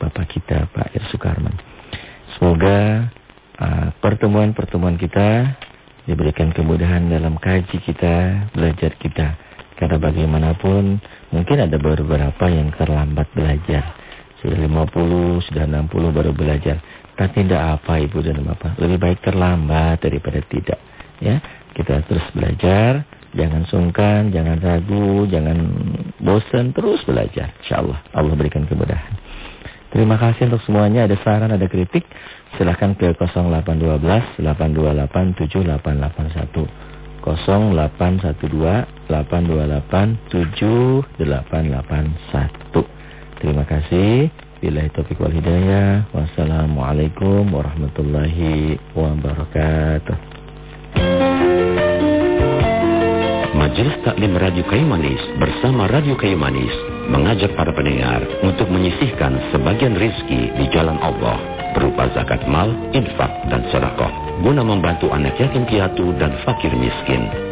Bapak kita Pak Ir Sukarman. Semoga pertemuan-pertemuan uh, kita diberikan kemudahan dalam kaji kita, belajar kita. Karena bagaimanapun mungkin ada beberapa yang terlambat belajar. Sudah 50, sudah 60 baru belajar. Tapi tidak apa Ibu dan Bapak. Lebih baik terlambat daripada tidak. Ya, Kita terus belajar. Jangan sungkan, jangan ragu, jangan bosan. Terus belajar. Insya Allah. Berikan kemudahan. Terima kasih untuk semuanya. Ada saran, ada kritik. Silahkan ke 0812 828 7881. 0812 828 7881. Terima kasih. Bila topik wal hidayah. Wassalamualaikum warahmatullahi wabarakatuh. Majelis Taklim Radio Kayu Manis bersama Radio Kayu Manis mengajak para pendengar untuk menyisihkan sebagian rizki di jalan Allah berupa zakat mal, infak, dan sedekah guna membantu anak yatim piatu dan fakir miskin.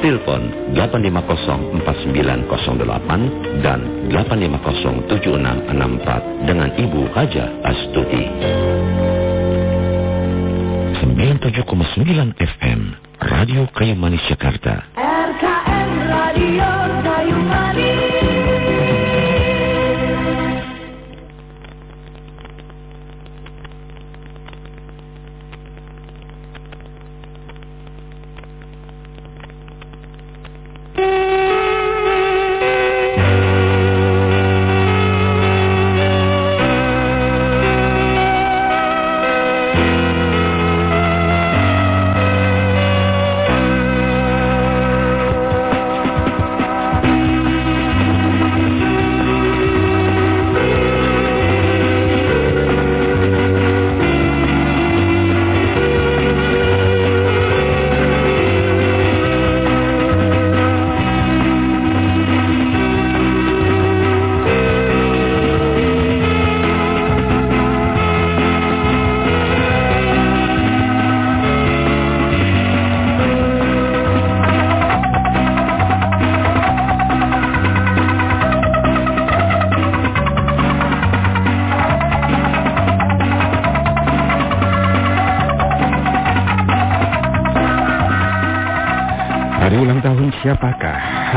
Telepon 8504908 dan 8507664 dengan Ibu Haja Astuti. 97,9 FM, Radio Kayu Manis Jakarta. RKM Radio Kayu Manis.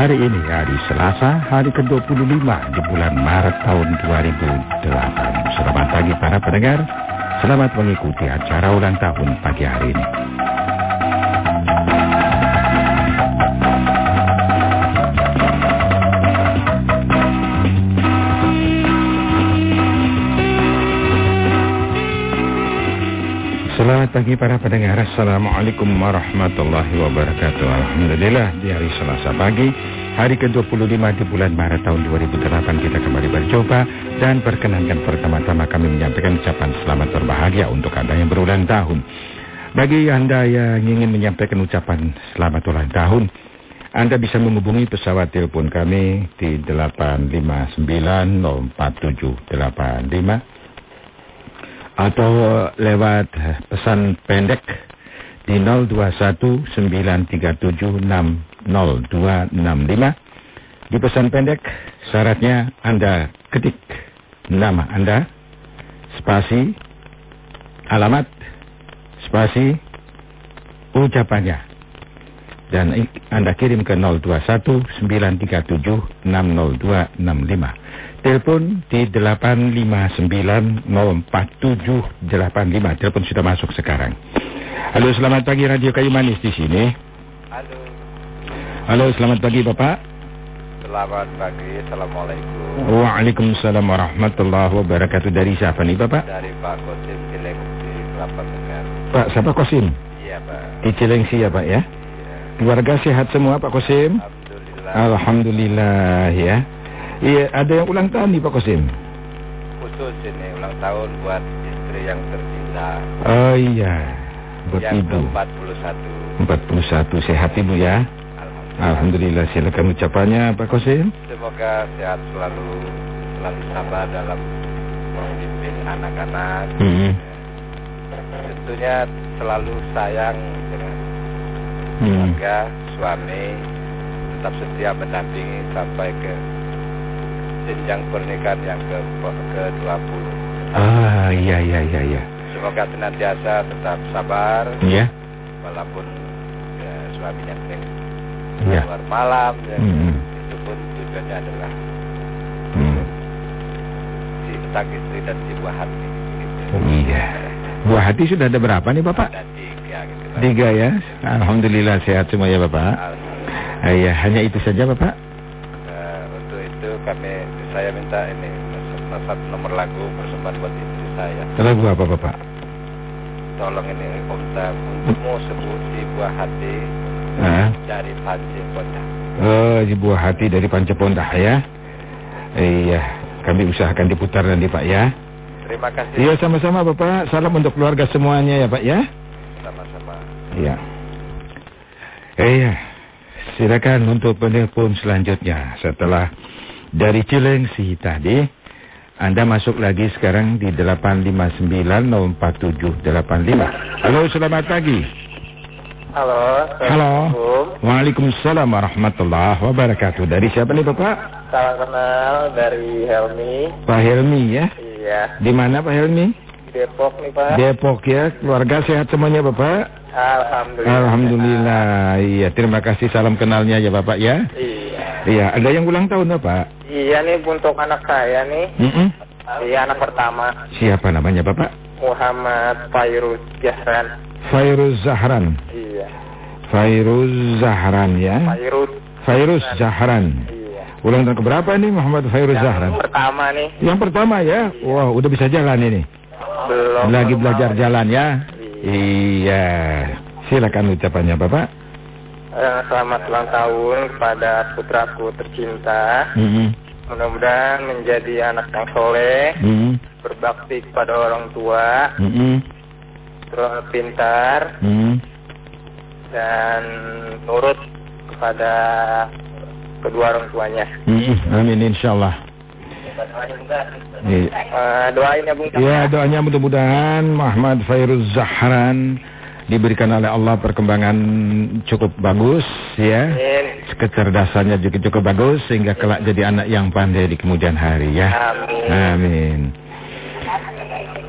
Hari ini hari Selasa, hari ke-25 di bulan Maret tahun 2008. Selamat pagi para pendengar. Selamat mengikuti acara ulang tahun pagi hari ini. Selamat pagi para pendengar. Assalamualaikum warahmatullahi wabarakatuh. Alhamdulillah di hari Selasa pagi Hari ke-25 di bulan Maret tahun 2008 kita kembali bercoba Dan perkenankan pertama-tama kami menyampaikan ucapan selamat berbahagia untuk Anda yang berulang tahun. Bagi Anda yang ingin menyampaikan ucapan selamat ulang tahun Anda bisa menghubungi pesawat telepon kami di 859 atau lewat pesan pendek di 021937600265. Di pesan pendek syaratnya Anda ketik nama Anda, spasi, alamat, spasi ucapannya. Dan Anda kirim ke 021 937 60265. Telepon di 8590478 Telepon sudah masuk sekarang. Halo, selamat pagi Radio Kayu Manis di sini. Halo. Halo, selamat pagi Bapak. Selamat pagi. Assalamualaikum. Waalaikumsalam warahmatullahi wabarakatuh. Dari siapa nih Bapak? Dari Pak Kosim Cilengsi, Kelapa Tengah. Pak, siapa Kosim? Iya, Pak. Di Cilengsi ya Pak ya? Iya. Keluarga sehat semua Pak Kosim? Alhamdulillah. Alhamdulillah ya. Iya, ada yang ulang tahun nih Pak Kosim. Khusus ini ulang tahun buat istri yang tercinta. Oh iya, buat yang ibu. ke-41. 41 sehat ibu ya. Alhamdulillah. Silakan silakan ucapannya Pak Kosim. Semoga sehat selalu, selalu sabar dalam memimpin anak-anak. Hmm. Tentunya selalu sayang dengan Hmm. keluarga, suami, tetap setia mendampingi sampai ke jenjang pernikahan yang ke ke-20. Ah iya iya iya iya. Semoga senantiasa tetap sabar Ya. walaupun ya, suaminya sering Ya. keluar malam ya, Hmm. itu pun tujuannya adalah Hmm. si sang istri dan si buah hati gitu. Iya. Buah hati sudah ada berapa nih Bapak? Ada tiga gitu. Tiga ya. Alhamdulillah sehat semua ya Bapak. Ah, Iya, hanya itu saja Bapak. Itu kami saya minta ini satu nomor lagu persembahan buat istri saya. Lagu apa Bapak? Tolong ini Om Tam untukmu sebut si buah hati dari Panji Ponda. Oh, di buah hati dari Pancepondah ya. Iya, kami usahakan diputar nanti Pak ya. Terima kasih. Iya sama-sama Bapak. Salam untuk keluarga semuanya ya Pak ya. Sama-sama. Iya. Iya. Silakan untuk penelpon selanjutnya setelah dari Cilengsi tadi. Anda masuk lagi sekarang di 859-04785. Halo, selamat pagi. Halo. Halo. Waalaikumsalam warahmatullahi wabarakatuh. Dari siapa nih Bapak? Salam kenal dari Helmi. Pak Helmi ya. Iya. Di mana Pak Helmi? Depok nih Pak. Depok ya. Keluarga sehat semuanya Bapak? Alhamdulillah. Alhamdulillah. Iya, terima kasih salam kenalnya ya Bapak ya. Iya. Iya, ada yang ulang tahun Bapak? Iya nih untuk anak saya nih. Mm-mm. Iya anak pertama Siapa namanya Bapak? Muhammad Fairuz Jahran. Fairuz Zahran. Iya. Fairuz Zahran ya. Fairuz. Fairuz Zahran. Iya. Ulang tahun keberapa nih Muhammad Fairuz Yang Zahran? pertama nih Yang pertama ya. Wah, udah bisa jalan ini. belum. Lagi belajar jalan ya. Iya. Iya. Silakan ucapannya Bapak. Eh, selamat ulang tahun kepada putraku tercinta. Mm-mm. Mudah-mudahan menjadi anak yang soleh, Mm-mm. berbakti kepada orang tua, Mm-mm. terus pintar, Mm-mm. dan nurut kepada kedua orang tuanya. Mm-mm. Amin insyaallah. Iya. Eh, doain ya Bung. Ya doanya mudah-mudahan Muhammad Fairuz Zahran diberikan oleh Allah perkembangan cukup bagus ya. Amin. Kecerdasannya juga cukup bagus sehingga kelak jadi anak yang pandai di kemudian hari ya. Amin. Amin.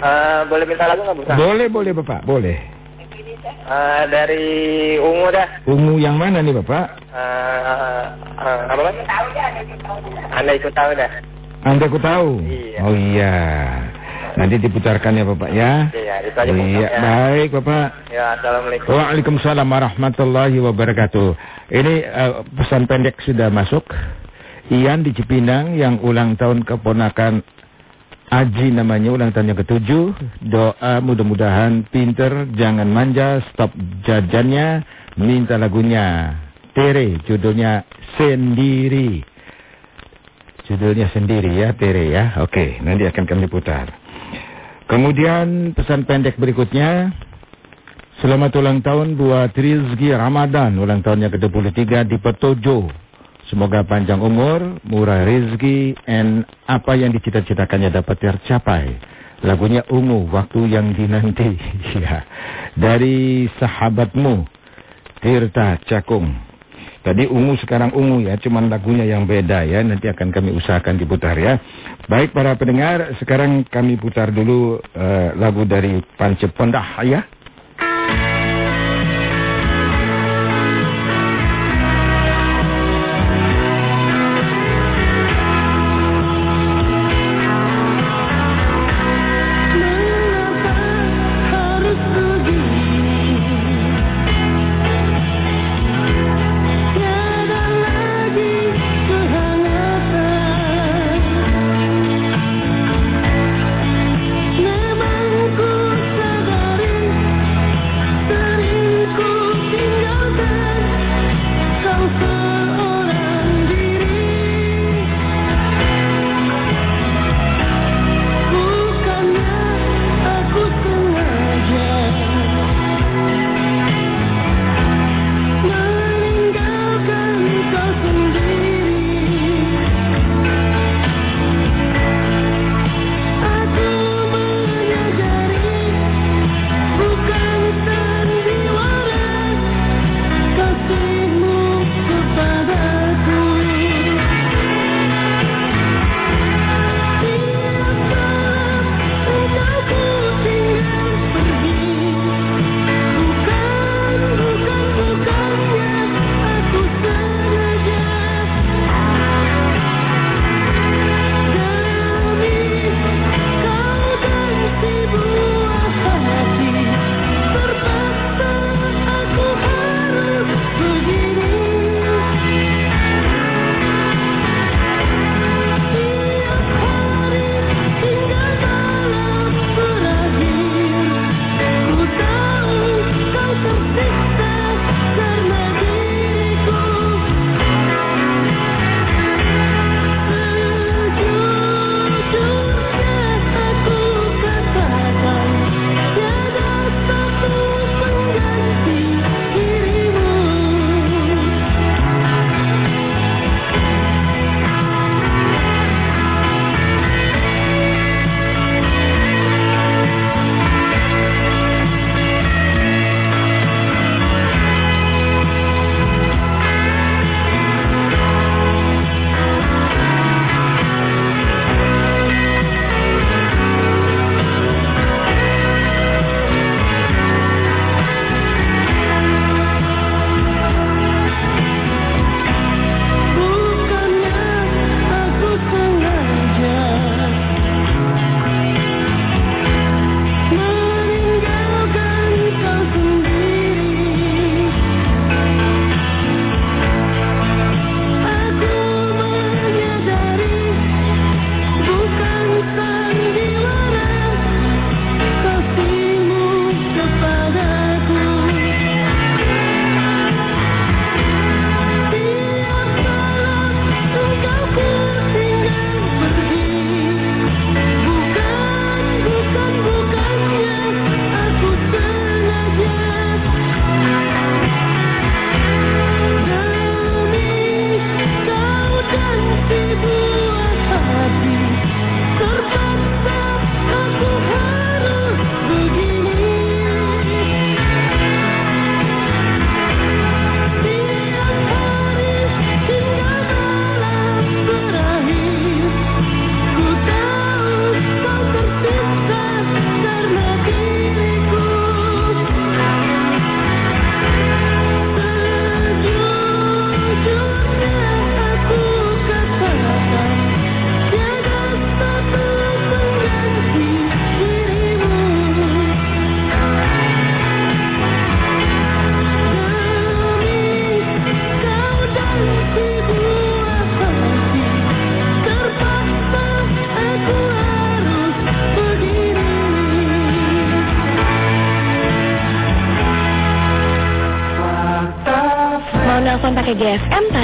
Eh, boleh minta lagu nggak Bung? Boleh boleh Bapak, boleh. Eh, dari Ungu dah. Ungu yang mana nih Bapak? Eh, eh, apa? Anda ikut tahu dah. Anda ku tahu. Iya. Oh iya. Nanti diputarkan ya Bapak ya. Iya, itu aja Bung. Iya, Ya. baik Bapak. Ya, assalamualaikum. Waalaikumsalam warahmatullahi wabarakatuh. Ini eh, pesan pendek sudah masuk. Ian di Cipinang yang ulang tahun keponakan Aji namanya ulang tahun yang ketujuh. Doa mudah-mudahan pinter, jangan manja, stop jajannya, minta lagunya. Tere, judulnya Sendiri. Judulnya sendiri ya, Tere ya. Oke, nanti akan kami putar. Kemudian pesan pendek berikutnya. Selamat ulang tahun buat Rizki Ramadan. Ulang tahunnya ke-23 di Petojo. Semoga panjang umur, murah rezeki, and apa yang dicita-citakannya dapat tercapai. Lagunya Ungu, waktu yang dinanti. ya. Dari sahabatmu, Tirta Cakung. Tadi ungu sekarang ungu ya, cuman lagunya yang beda ya. Nanti akan kami usahakan diputar ya. Baik para pendengar, sekarang kami putar dulu eh, lagu dari Pancepondah ya.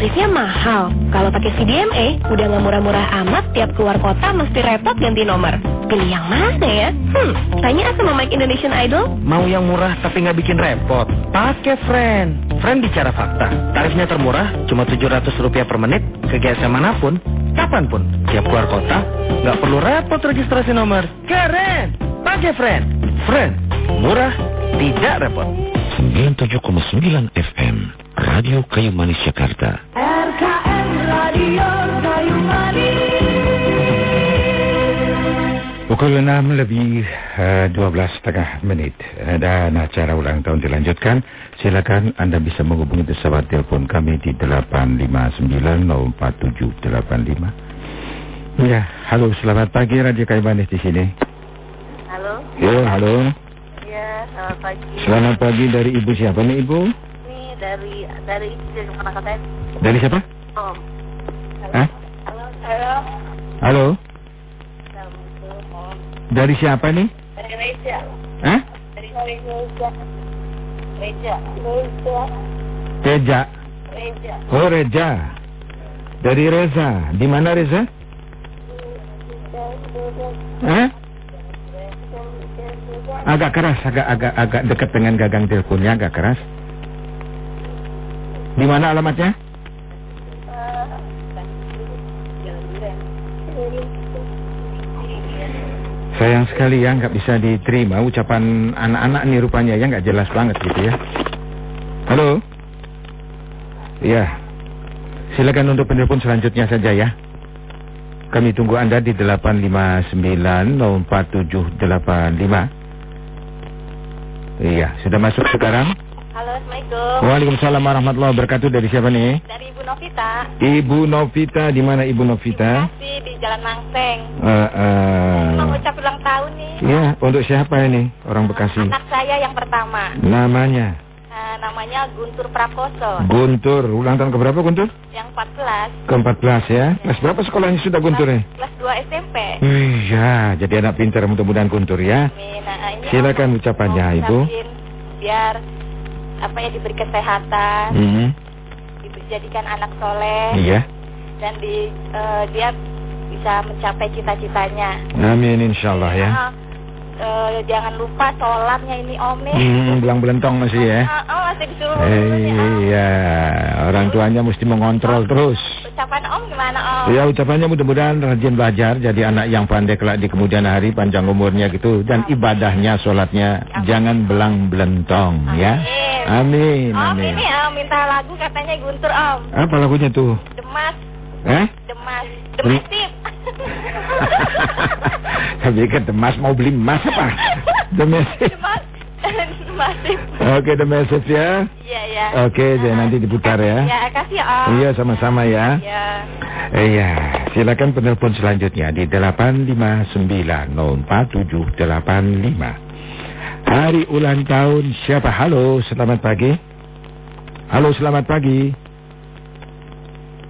Tarifnya mahal. Kalau pakai CDMA udah nggak murah-murah amat, tiap keluar kota mesti repot ganti nomor. Pilih yang mana ya? Hmm, tanya sama Mike Indonesian Idol. Mau yang murah tapi nggak bikin repot? Pakai Friend. Friend bicara fakta. Tarifnya termurah, cuma 700 rupiah per menit, ke GSM mana pun, kapan pun. Tiap keluar kota, nggak perlu repot registrasi nomor. Keren! Pakai Friend. Friend. Murah, tidak repot. 97,9 FM Radio Kayu Manis Jakarta Pukul 6 lebih uh, 12 setengah menit uh, dan acara ulang tahun dilanjutkan. Silakan Anda bisa menghubungi pesawat telepon kami di 859047885. Ya, halo selamat pagi Radio Kayu Manis di sini. Halo. Yo, halo. Ya, selamat pagi. Selamat pagi dari Ibu siapa nih Ibu? Ini dari dari dari katanya? Dari siapa? Om. Hah? Halo. Halo. Dari siapa nih? Dari Reja. Hah? Dari Reja. Reja. Reja. Reja. Oh, Reja. Dari Reza. Di mana Reza? Hah? Agak keras, agak agak agak dekat dengan gagang teleponnya agak keras. Di mana alamatnya? Sayang sekali ya nggak bisa diterima ucapan anak-anak nih rupanya ya nggak jelas banget gitu ya. Halo. Iya. Silakan untuk penelpon selanjutnya saja ya. Kami tunggu Anda di 859047885. Iya, sudah masuk sekarang? Halo, Assalamualaikum. Waalaikumsalam warahmatullahi wabarakatuh. Dari siapa nih? Dari Ibu Novita. Ibu Novita, di mana Ibu Novita? Masih di Jalan Mangseng. Eh, eh, Mau ucap ulang tahun nih. ya, untuk siapa ini? Orang Bekasi. Anak saya yang pertama. Namanya Eh, namanya Guntur Prakoso. Guntur. Ulang tahun keberapa Guntur? Yang 14. Ke-14 ya. Kelas berapa sekolahnya sudah Guntur ya? Kelas 2 SMP. Iya, jadi anak pintar mudah-mudahan Guntur ya. Amin. Nah, Silakan ucapannya, Ibu. Biar apa ya diberi kesehatan, Hmm, dijadikan anak soleh iya. dan di eh, dia bisa mencapai cita-citanya. Amin insyaallah ya. Ah, eh, jangan lupa sholatnya ini Om nih. Hmm, belang belentong masih ya. Ah, oh, masih disuruh. Eh, iya, orang tuanya mesti mengontrol terus. Ucapan Om gimana Om? Ya ucapannya mudah-mudahan rajin belajar jadi anak yang pandai kelak di kemudian hari panjang umurnya gitu dan ibadahnya sholatnya jangan belang belentong ya. Amin Om amin. ini Om minta lagu katanya Guntur Om. Apa lagunya tuh? Demas, Eh? Demas, Beli- Demasif. Tapi kan emas mau beli emas apa? Message. Demas, Demasif. Oke the message ya. Iya ya. Oke jadi nanti diputar ya. Ya kasih Om. Iya sama-sama ya. Iya. Iya, silakan penelpon selanjutnya di 859047885. Hari ulang tahun siapa? Halo, selamat pagi. Halo, selamat pagi.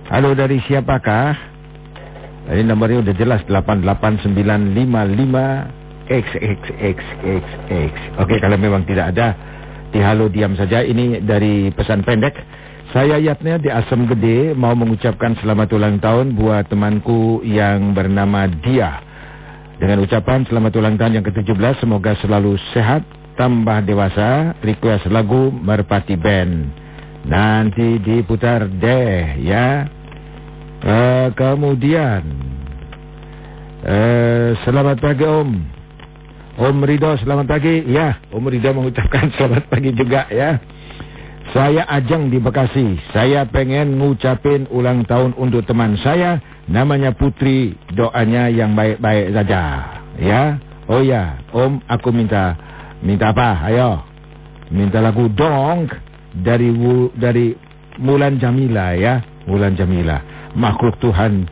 Halo, dari siapakah? Ini nomornya udah jelas 88955XXXXX. Oke, kalau memang tidak ada di halo diam saja. Ini dari pesan pendek. Saya Yatnya di Asam Gede mau mengucapkan selamat ulang tahun buat temanku yang bernama Dia. Dengan ucapan selamat ulang tahun yang ke-17, semoga selalu sehat, tambah dewasa, request lagu Merpati Band. Nanti diputar deh ya. Eh, kemudian, eh, selamat pagi Om. Om Ridho, selamat pagi. Ya, Om Ridho mengucapkan selamat pagi juga ya. Saya Ajeng di Bekasi. Saya pengen ngucapin ulang tahun untuk teman saya. Namanya Putri. Doanya yang baik-baik saja. Ya. Oh ya. Om aku minta. Minta apa? Ayo. Minta lagu dong. Dari dari Mulan Jamila ya. Mulan Jamila. Makhluk Tuhan.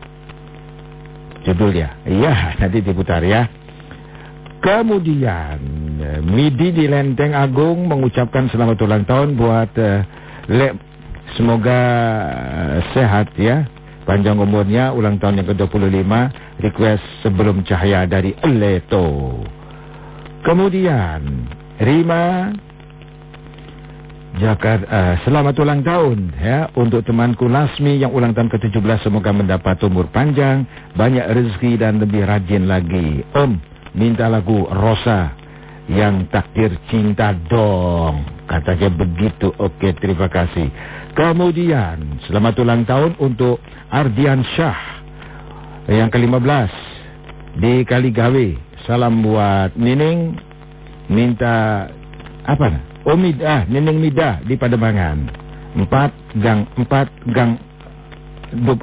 Judulnya. Iya. Nanti diputar ya. Kemudian Midi di Lenteng Agung mengucapkan selamat ulang tahun buat eh, Le semoga eh, sehat ya. Panjang umurnya ulang tahun yang ke-25 request sebelum cahaya dari Leto. Kemudian Rima Jakarta, uh, selamat ulang tahun ya untuk temanku Lasmi yang ulang tahun ke-17 semoga mendapat umur panjang, banyak rezeki dan lebih rajin lagi. Om, minta lagu Rosa yang takdir cinta dong. Katanya begitu. Oke, terima kasih. Kemudian, selamat ulang tahun untuk Ardian Syah yang ke-15 di Kaligawe. Salam buat Nining. Minta apa? Oh, Neneng Mida di Pademangan. 4 gang 4 gang 26.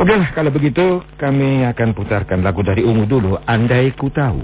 Oke lah kalau begitu kami akan putarkan lagu dari Ungu dulu Andai Ku Tahu.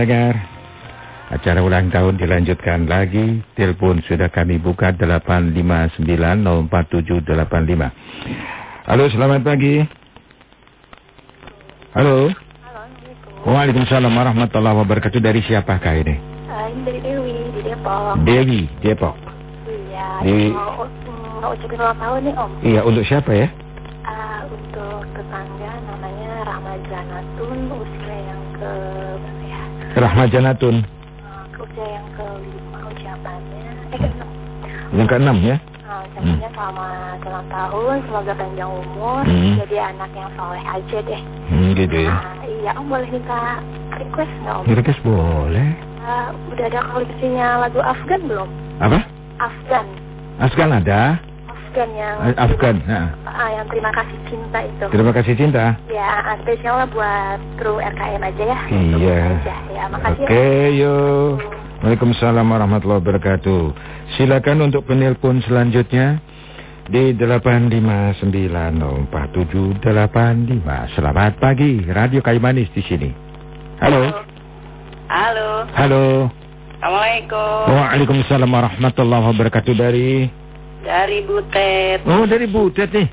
pendengar, acara ulang tahun dilanjutkan lagi. Telepon sudah kami buka 859-04785 Halo, selamat pagi. Halo. Halo, Assalamualaikum. Waalaikumsalam warahmatullahi wabarakatuh. Dari siapakah ini? Ah, ini dari Dewi di Depok. Dewi, Depok. Iya, di... mau, ucapin ulang tahun nih Om. Iya, untuk siapa ya? Uh, untuk tetangga namanya Ramadhanatun Janatun, usia yang ke Rahmat Janatun. Ah, ke usia yang kelima ucapannya. Eh keenam. Yang keenam ya? Ah, ucapannya selamat ulang tahun, semoga panjang umur, Hmm. jadi anak yang soleh aja deh. Hmm, gitu ya. Ah, iya Om boleh minta request nggak Om? Request boleh. Ah, udah ada koleksinya lagu Afgan belum? Apa? Afgan. Askan ada? Afgan yang Eh, Afgan. Nah. Ah, yang terima kasih cinta itu. Terima kasih cinta. Ya, spesial lah buat kru RKM aja ya. Iya. Aja. Ya, makasih. Oke, ya. yuk. Waalaikumsalam warahmatullahi wabarakatuh. Silakan untuk penelpon selanjutnya di 859047885. Selamat pagi, Radio Kayu Manis di sini. Halo. Halo, Halo. Assalamualaikum. Waalaikumsalam warahmatullahi wabarakatuh dari Dari Butet. Oh, dari Butet nih.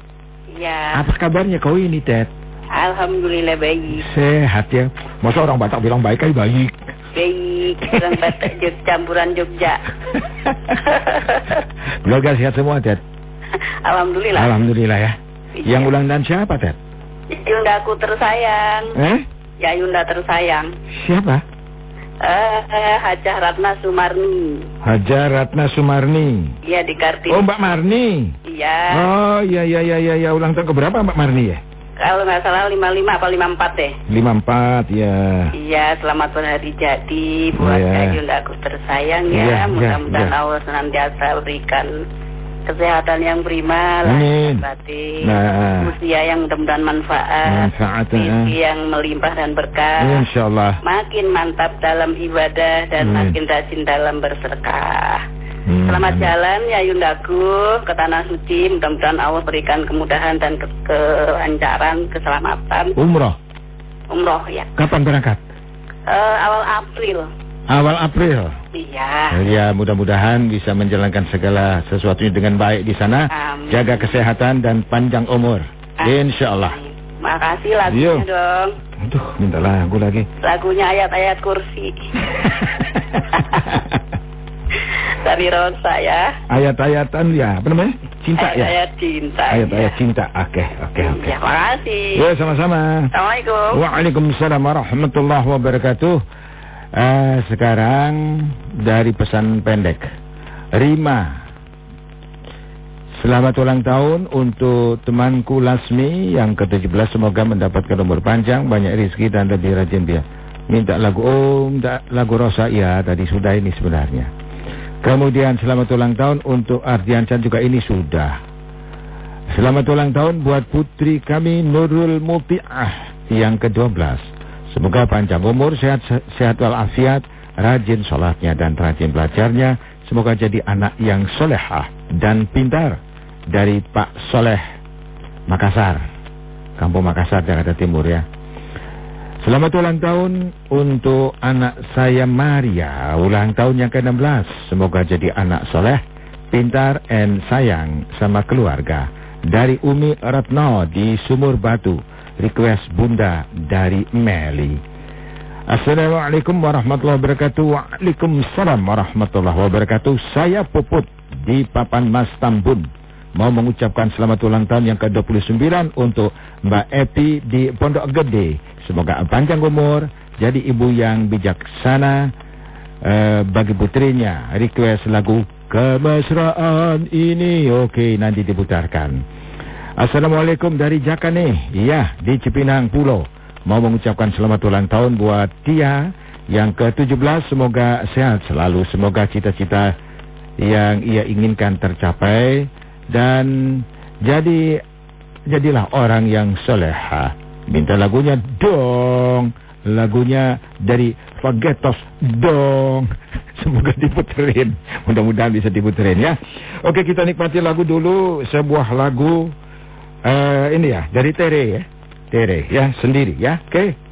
Ya, Apa kabarnya kau ini, Ted? Alhamdulillah baik. Sehat ya. Masa orang Batak bilang baik kan baik. Baik, orang Batak campuran Jogja. Keluarga sehat semua, Ted. Alhamdulillah. Alhamdulillah ya. Iya. Yang ulang tahun siapa, Ted? Yundaku tersayang. Eh? Ya Yunda tersayang. Siapa? Eh, Hajah Ratna Sumarni. Hajar Ratna Sumarni. Iya di Kartini. Oh, Mbak Marni. Iya. Oh, iya iya iya iya ya. ulang tahun keberapa Mbak Marni ya? Kalau nggak salah 55 apa 54 deh. 54 ya. Iya, selamat berhari jadi buat Iya. saya Yundaku tersayang Iya, ya. iya, Mudah-mudahan iya. Allah senantiasa berikan kesehatan yang prima, lahir batin, Nah. usia yang mudah-mudahan manfaat, Manfaat, rezeki eh. yang melimpah dan berkah, Insya Allah. makin mantap dalam ibadah dan Amin. makin rajin dalam bersedekah. Hmm, Selamat jalan ya Yundaku ke tanah suci. Mudah-mudahan Allah berikan kemudahan dan ke kelancaran, keselamatan. Umroh. Umroh ya. Kapan berangkat? Eh, awal April. Awal April. Iya. Ya, mudah-mudahan bisa menjalankan segala sesuatunya dengan baik di sana. Amin. Jaga kesehatan dan panjang umur. Amin. Insya Allah. Makasih lagunya Yo. dong. Aduh, minta lagu lagi. Lagunya ayat-ayat kursi. Dari Rosa ya. Ayat-ayatan ya, apa namanya? Cinta ya? Ayat-ayat cinta. Ayat-ayat ya. cinta. Oke, oke, oke. Ya, makasih. Ya, sama-sama. Assalamualaikum. Waalaikumsalam warahmatullahi wabarakatuh. Eh, sekarang dari pesan pendek. Rima. Selamat ulang tahun untuk temanku Lasmi yang ke-17 semoga mendapatkan umur panjang, banyak rezeki dan lebih rajin dia. Minta lagu oh, minta lagu Rosa ya tadi sudah ini sebenarnya. Kemudian selamat ulang tahun untuk Ardiansyah juga ini sudah. Selamat ulang tahun buat putri kami Nurul Muti'ah yang ke-12. Semoga panjang umur, sehat sehat walafiat, rajin sholatnya dan rajin belajarnya. Semoga jadi anak yang solehah dan pintar dari Pak Soleh Makassar. Kampung Makassar, Jakarta Timur ya. Selamat ulang tahun untuk anak saya Maria, ulang tahun yang ke-16. Semoga jadi anak soleh, pintar, and sayang sama keluarga. Dari Umi Ratno di Sumur Batu, request Bunda dari Meli. Assalamualaikum warahmatullahi wabarakatuh. Waalaikumsalam warahmatullahi wabarakatuh. Saya Puput di Papan Mas Tambun. Mau mengucapkan selamat ulang tahun yang ke-29 untuk Mbak Epi di Pondok Gede. Semoga panjang umur, jadi ibu yang bijaksana eh, bagi putrinya. Request lagu Kemesraan ini. Oke, nanti diputarkan. Assalamualaikum dari Jakane. Iya, di Cipinang Pulau. Mau mengucapkan selamat ulang tahun buat Tia yang ke-17. Semoga sehat selalu. Semoga cita-cita yang ia inginkan tercapai. Dan jadi jadilah orang yang soleha. Minta lagunya dong. Lagunya dari Fagetos dong. Semoga diputerin. Mudah-mudahan bisa diputerin ya. Oke kita nikmati lagu dulu. Sebuah lagu. Eh ini ya dari Tere ya. Tere ya sendiri ya. Oke. Ku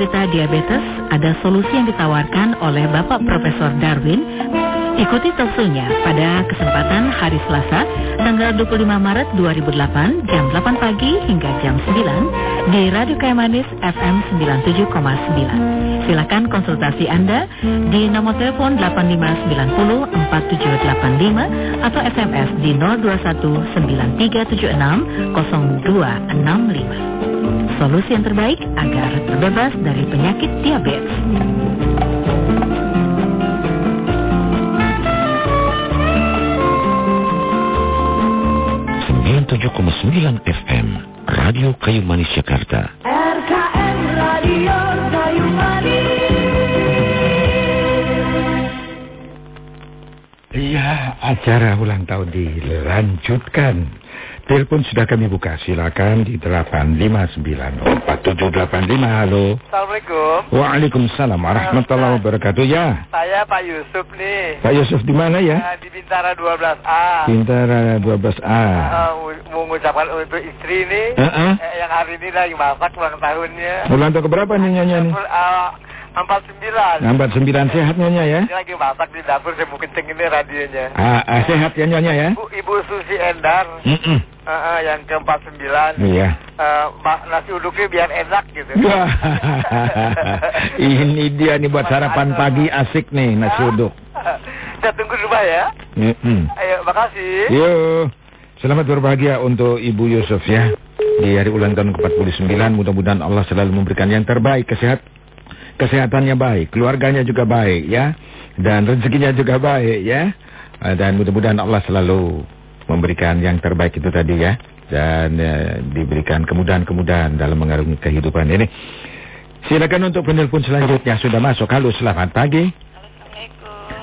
penderita diabetes, ada solusi yang ditawarkan oleh Bapak Profesor Darwin. Ikuti talkshownya pada kesempatan hari Selasa, tanggal 25 Maret 2008, jam 8 pagi hingga jam 9 di Radio Kayamanis FM 97,9. Silakan konsultasi Anda di nomor telepon 8590 4785 atau SMS di 021 9376 0265. Solusi yang terbaik agar terbebas dari penyakit diabetes. 97,9 FM Radio Kayu Manis Jakarta. RKM Radio Kayu Manis. Iya, acara ulang tahun dilanjutkan. Telepon sudah kami buka, silakan di 8594785. Halo. Assalamualaikum. Waalaikumsalam warahmatullahi wabarakatuh. Ya, Saya Pak Yusuf nih. Pak Yusuf di mana ya? Nah, di Bintara 12A. Bintara 12A. Eh, mau mengucapkan untuk istri nih Heeh. eh, yang hari ini lagi masak ulang tahunnya. Ulang tahun keberapa nih Nyonya nih? Uh, 49. Nambat sembilan sehat Nyonya ya? Ini lagi masak di dapur, saya mau kenceng ini radionya. Ah, ah, sehat ya Nyonya ya? Ibu, Ibu Susi Endar, Mm-mm. eh, eh, yang ke-49. Iya. Eh, ma- nasi uduknya biar enak gitu. Ini dia nih buat sarapan pagi asik nih nasi uduk. Saya tunggu di rumah ya. Mm-mm. Ayo, makasih. Yo, selamat berbahagia untuk Ibu Yusuf ya. Di hari ulang tahun ke-49, mudah-mudahan Allah selalu memberikan yang terbaik, kesehat, kesehatannya baik, keluarganya juga baik ya. Dan rezekinya juga baik ya. Eh, Dan mudah-mudahan Allah selalu memberikan yang terbaik itu tadi ya. Dan eh, diberikan kemudahan-kemudahan dalam mengarungi kehidupan ini. Silakan untuk penelpon selanjutnya sudah masuk. Halo, selamat pagi.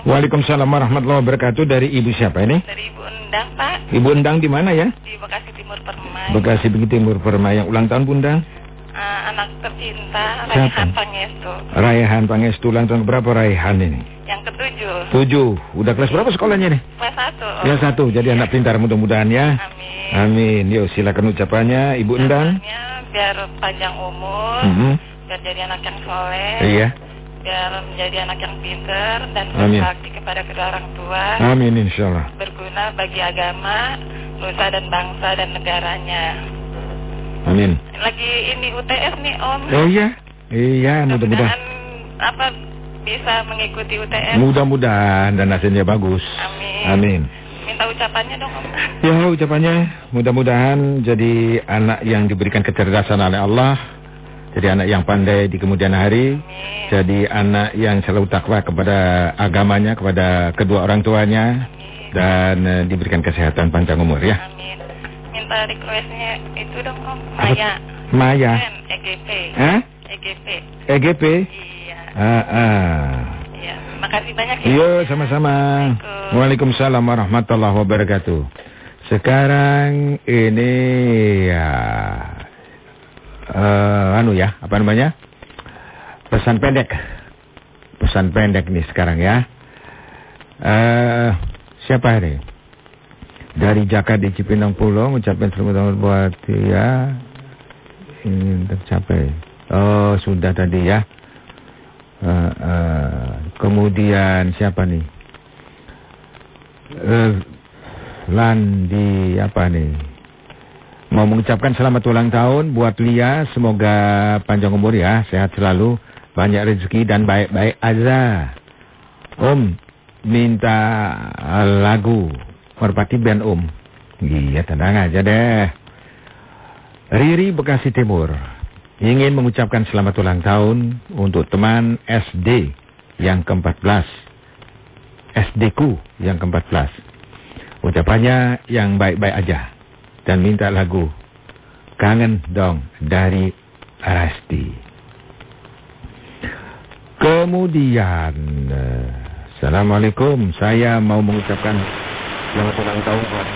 Waalaikumsalam warahmatullahi wabarakatuh. Dari Ibu siapa ini? Dari Ibu Endang, Pak, Ibu Endang di mana ya? di Bekasi Timur Permai. Bekasi Timur Permai yang ulang tahun Bunda. Eh, anak tercinta, Siapa? Raihan Pangestu. Raihan Pangestu ulang tahun berapa Raihan ini? Yang ketujuh, Tujuh. Udah kelas berapa sekolahnya nih? kelas satu. Ya satu. Jadi anak pintar mudah-mudahan ya. Amin. Amin. Yuk silakan ucapannya Ibu Endang. Biar panjang umur, Mhm. biar jadi anak yang soleh, Iya. biar menjadi anak yang pinter dan berbakti kepada kedua orang tua. Amin insyaallah. Berguna bagi agama, nusa dan bangsa dan negaranya. Amin. Lagi ini UTS nih Om. Oh iya. Iya mudah-mudahan. Apa bisa mengikuti UTS? Mudah-mudahan dan hasilnya bagus. Amin. Amin. Minta ucapannya dong Om. Ya ucapannya mudah-mudahan jadi anak yang diberikan kecerdasan oleh Allah. Jadi anak yang pandai di kemudian hari. Jadi anak yang selalu takwa kepada agamanya, kepada kedua orang tuanya. Dan eh, diberikan kesehatan panjang umur ya. Minta requestnya itu dong Om. Apa? Maya. Maya. Ken, EGP. Hah? EGP. EGP? Iya. Ah, ah. Iya. Makasih banyak ya. Iya, sama-sama. Waalaikumsalam warahmatullahi wabarakatuh. Sekarang ini ya eh, anu ya, apa namanya? Pesan pendek. Pesan pendek nih sekarang ya. Eh, siapa ini? Dari Jaka di Cipinang Pulau mengucapkan selamat tahun buat ya. Ini tercapai. Oh, sudah tadi ya. Eh, eh, kemudian siapa nih? Eh, Landi apa nih? Mau mengucapkan selamat ulang tahun buat Lia, semoga panjang umur ya, sehat selalu, banyak rezeki dan baik-baik aja. Om minta lagu Merpati Band Om. Iya, tenang aja deh. Riri Bekasi Timur ingin mengucapkan selamat ulang tahun untuk teman SD yang ke-14. SD ku yang ke-14. Ucapannya yang baik-baik aja. Dan minta lagu Kangen Dong dari Rasti. Kemudian, eh, Assalamualaikum. Saya mau mengucapkan ulang tahun buat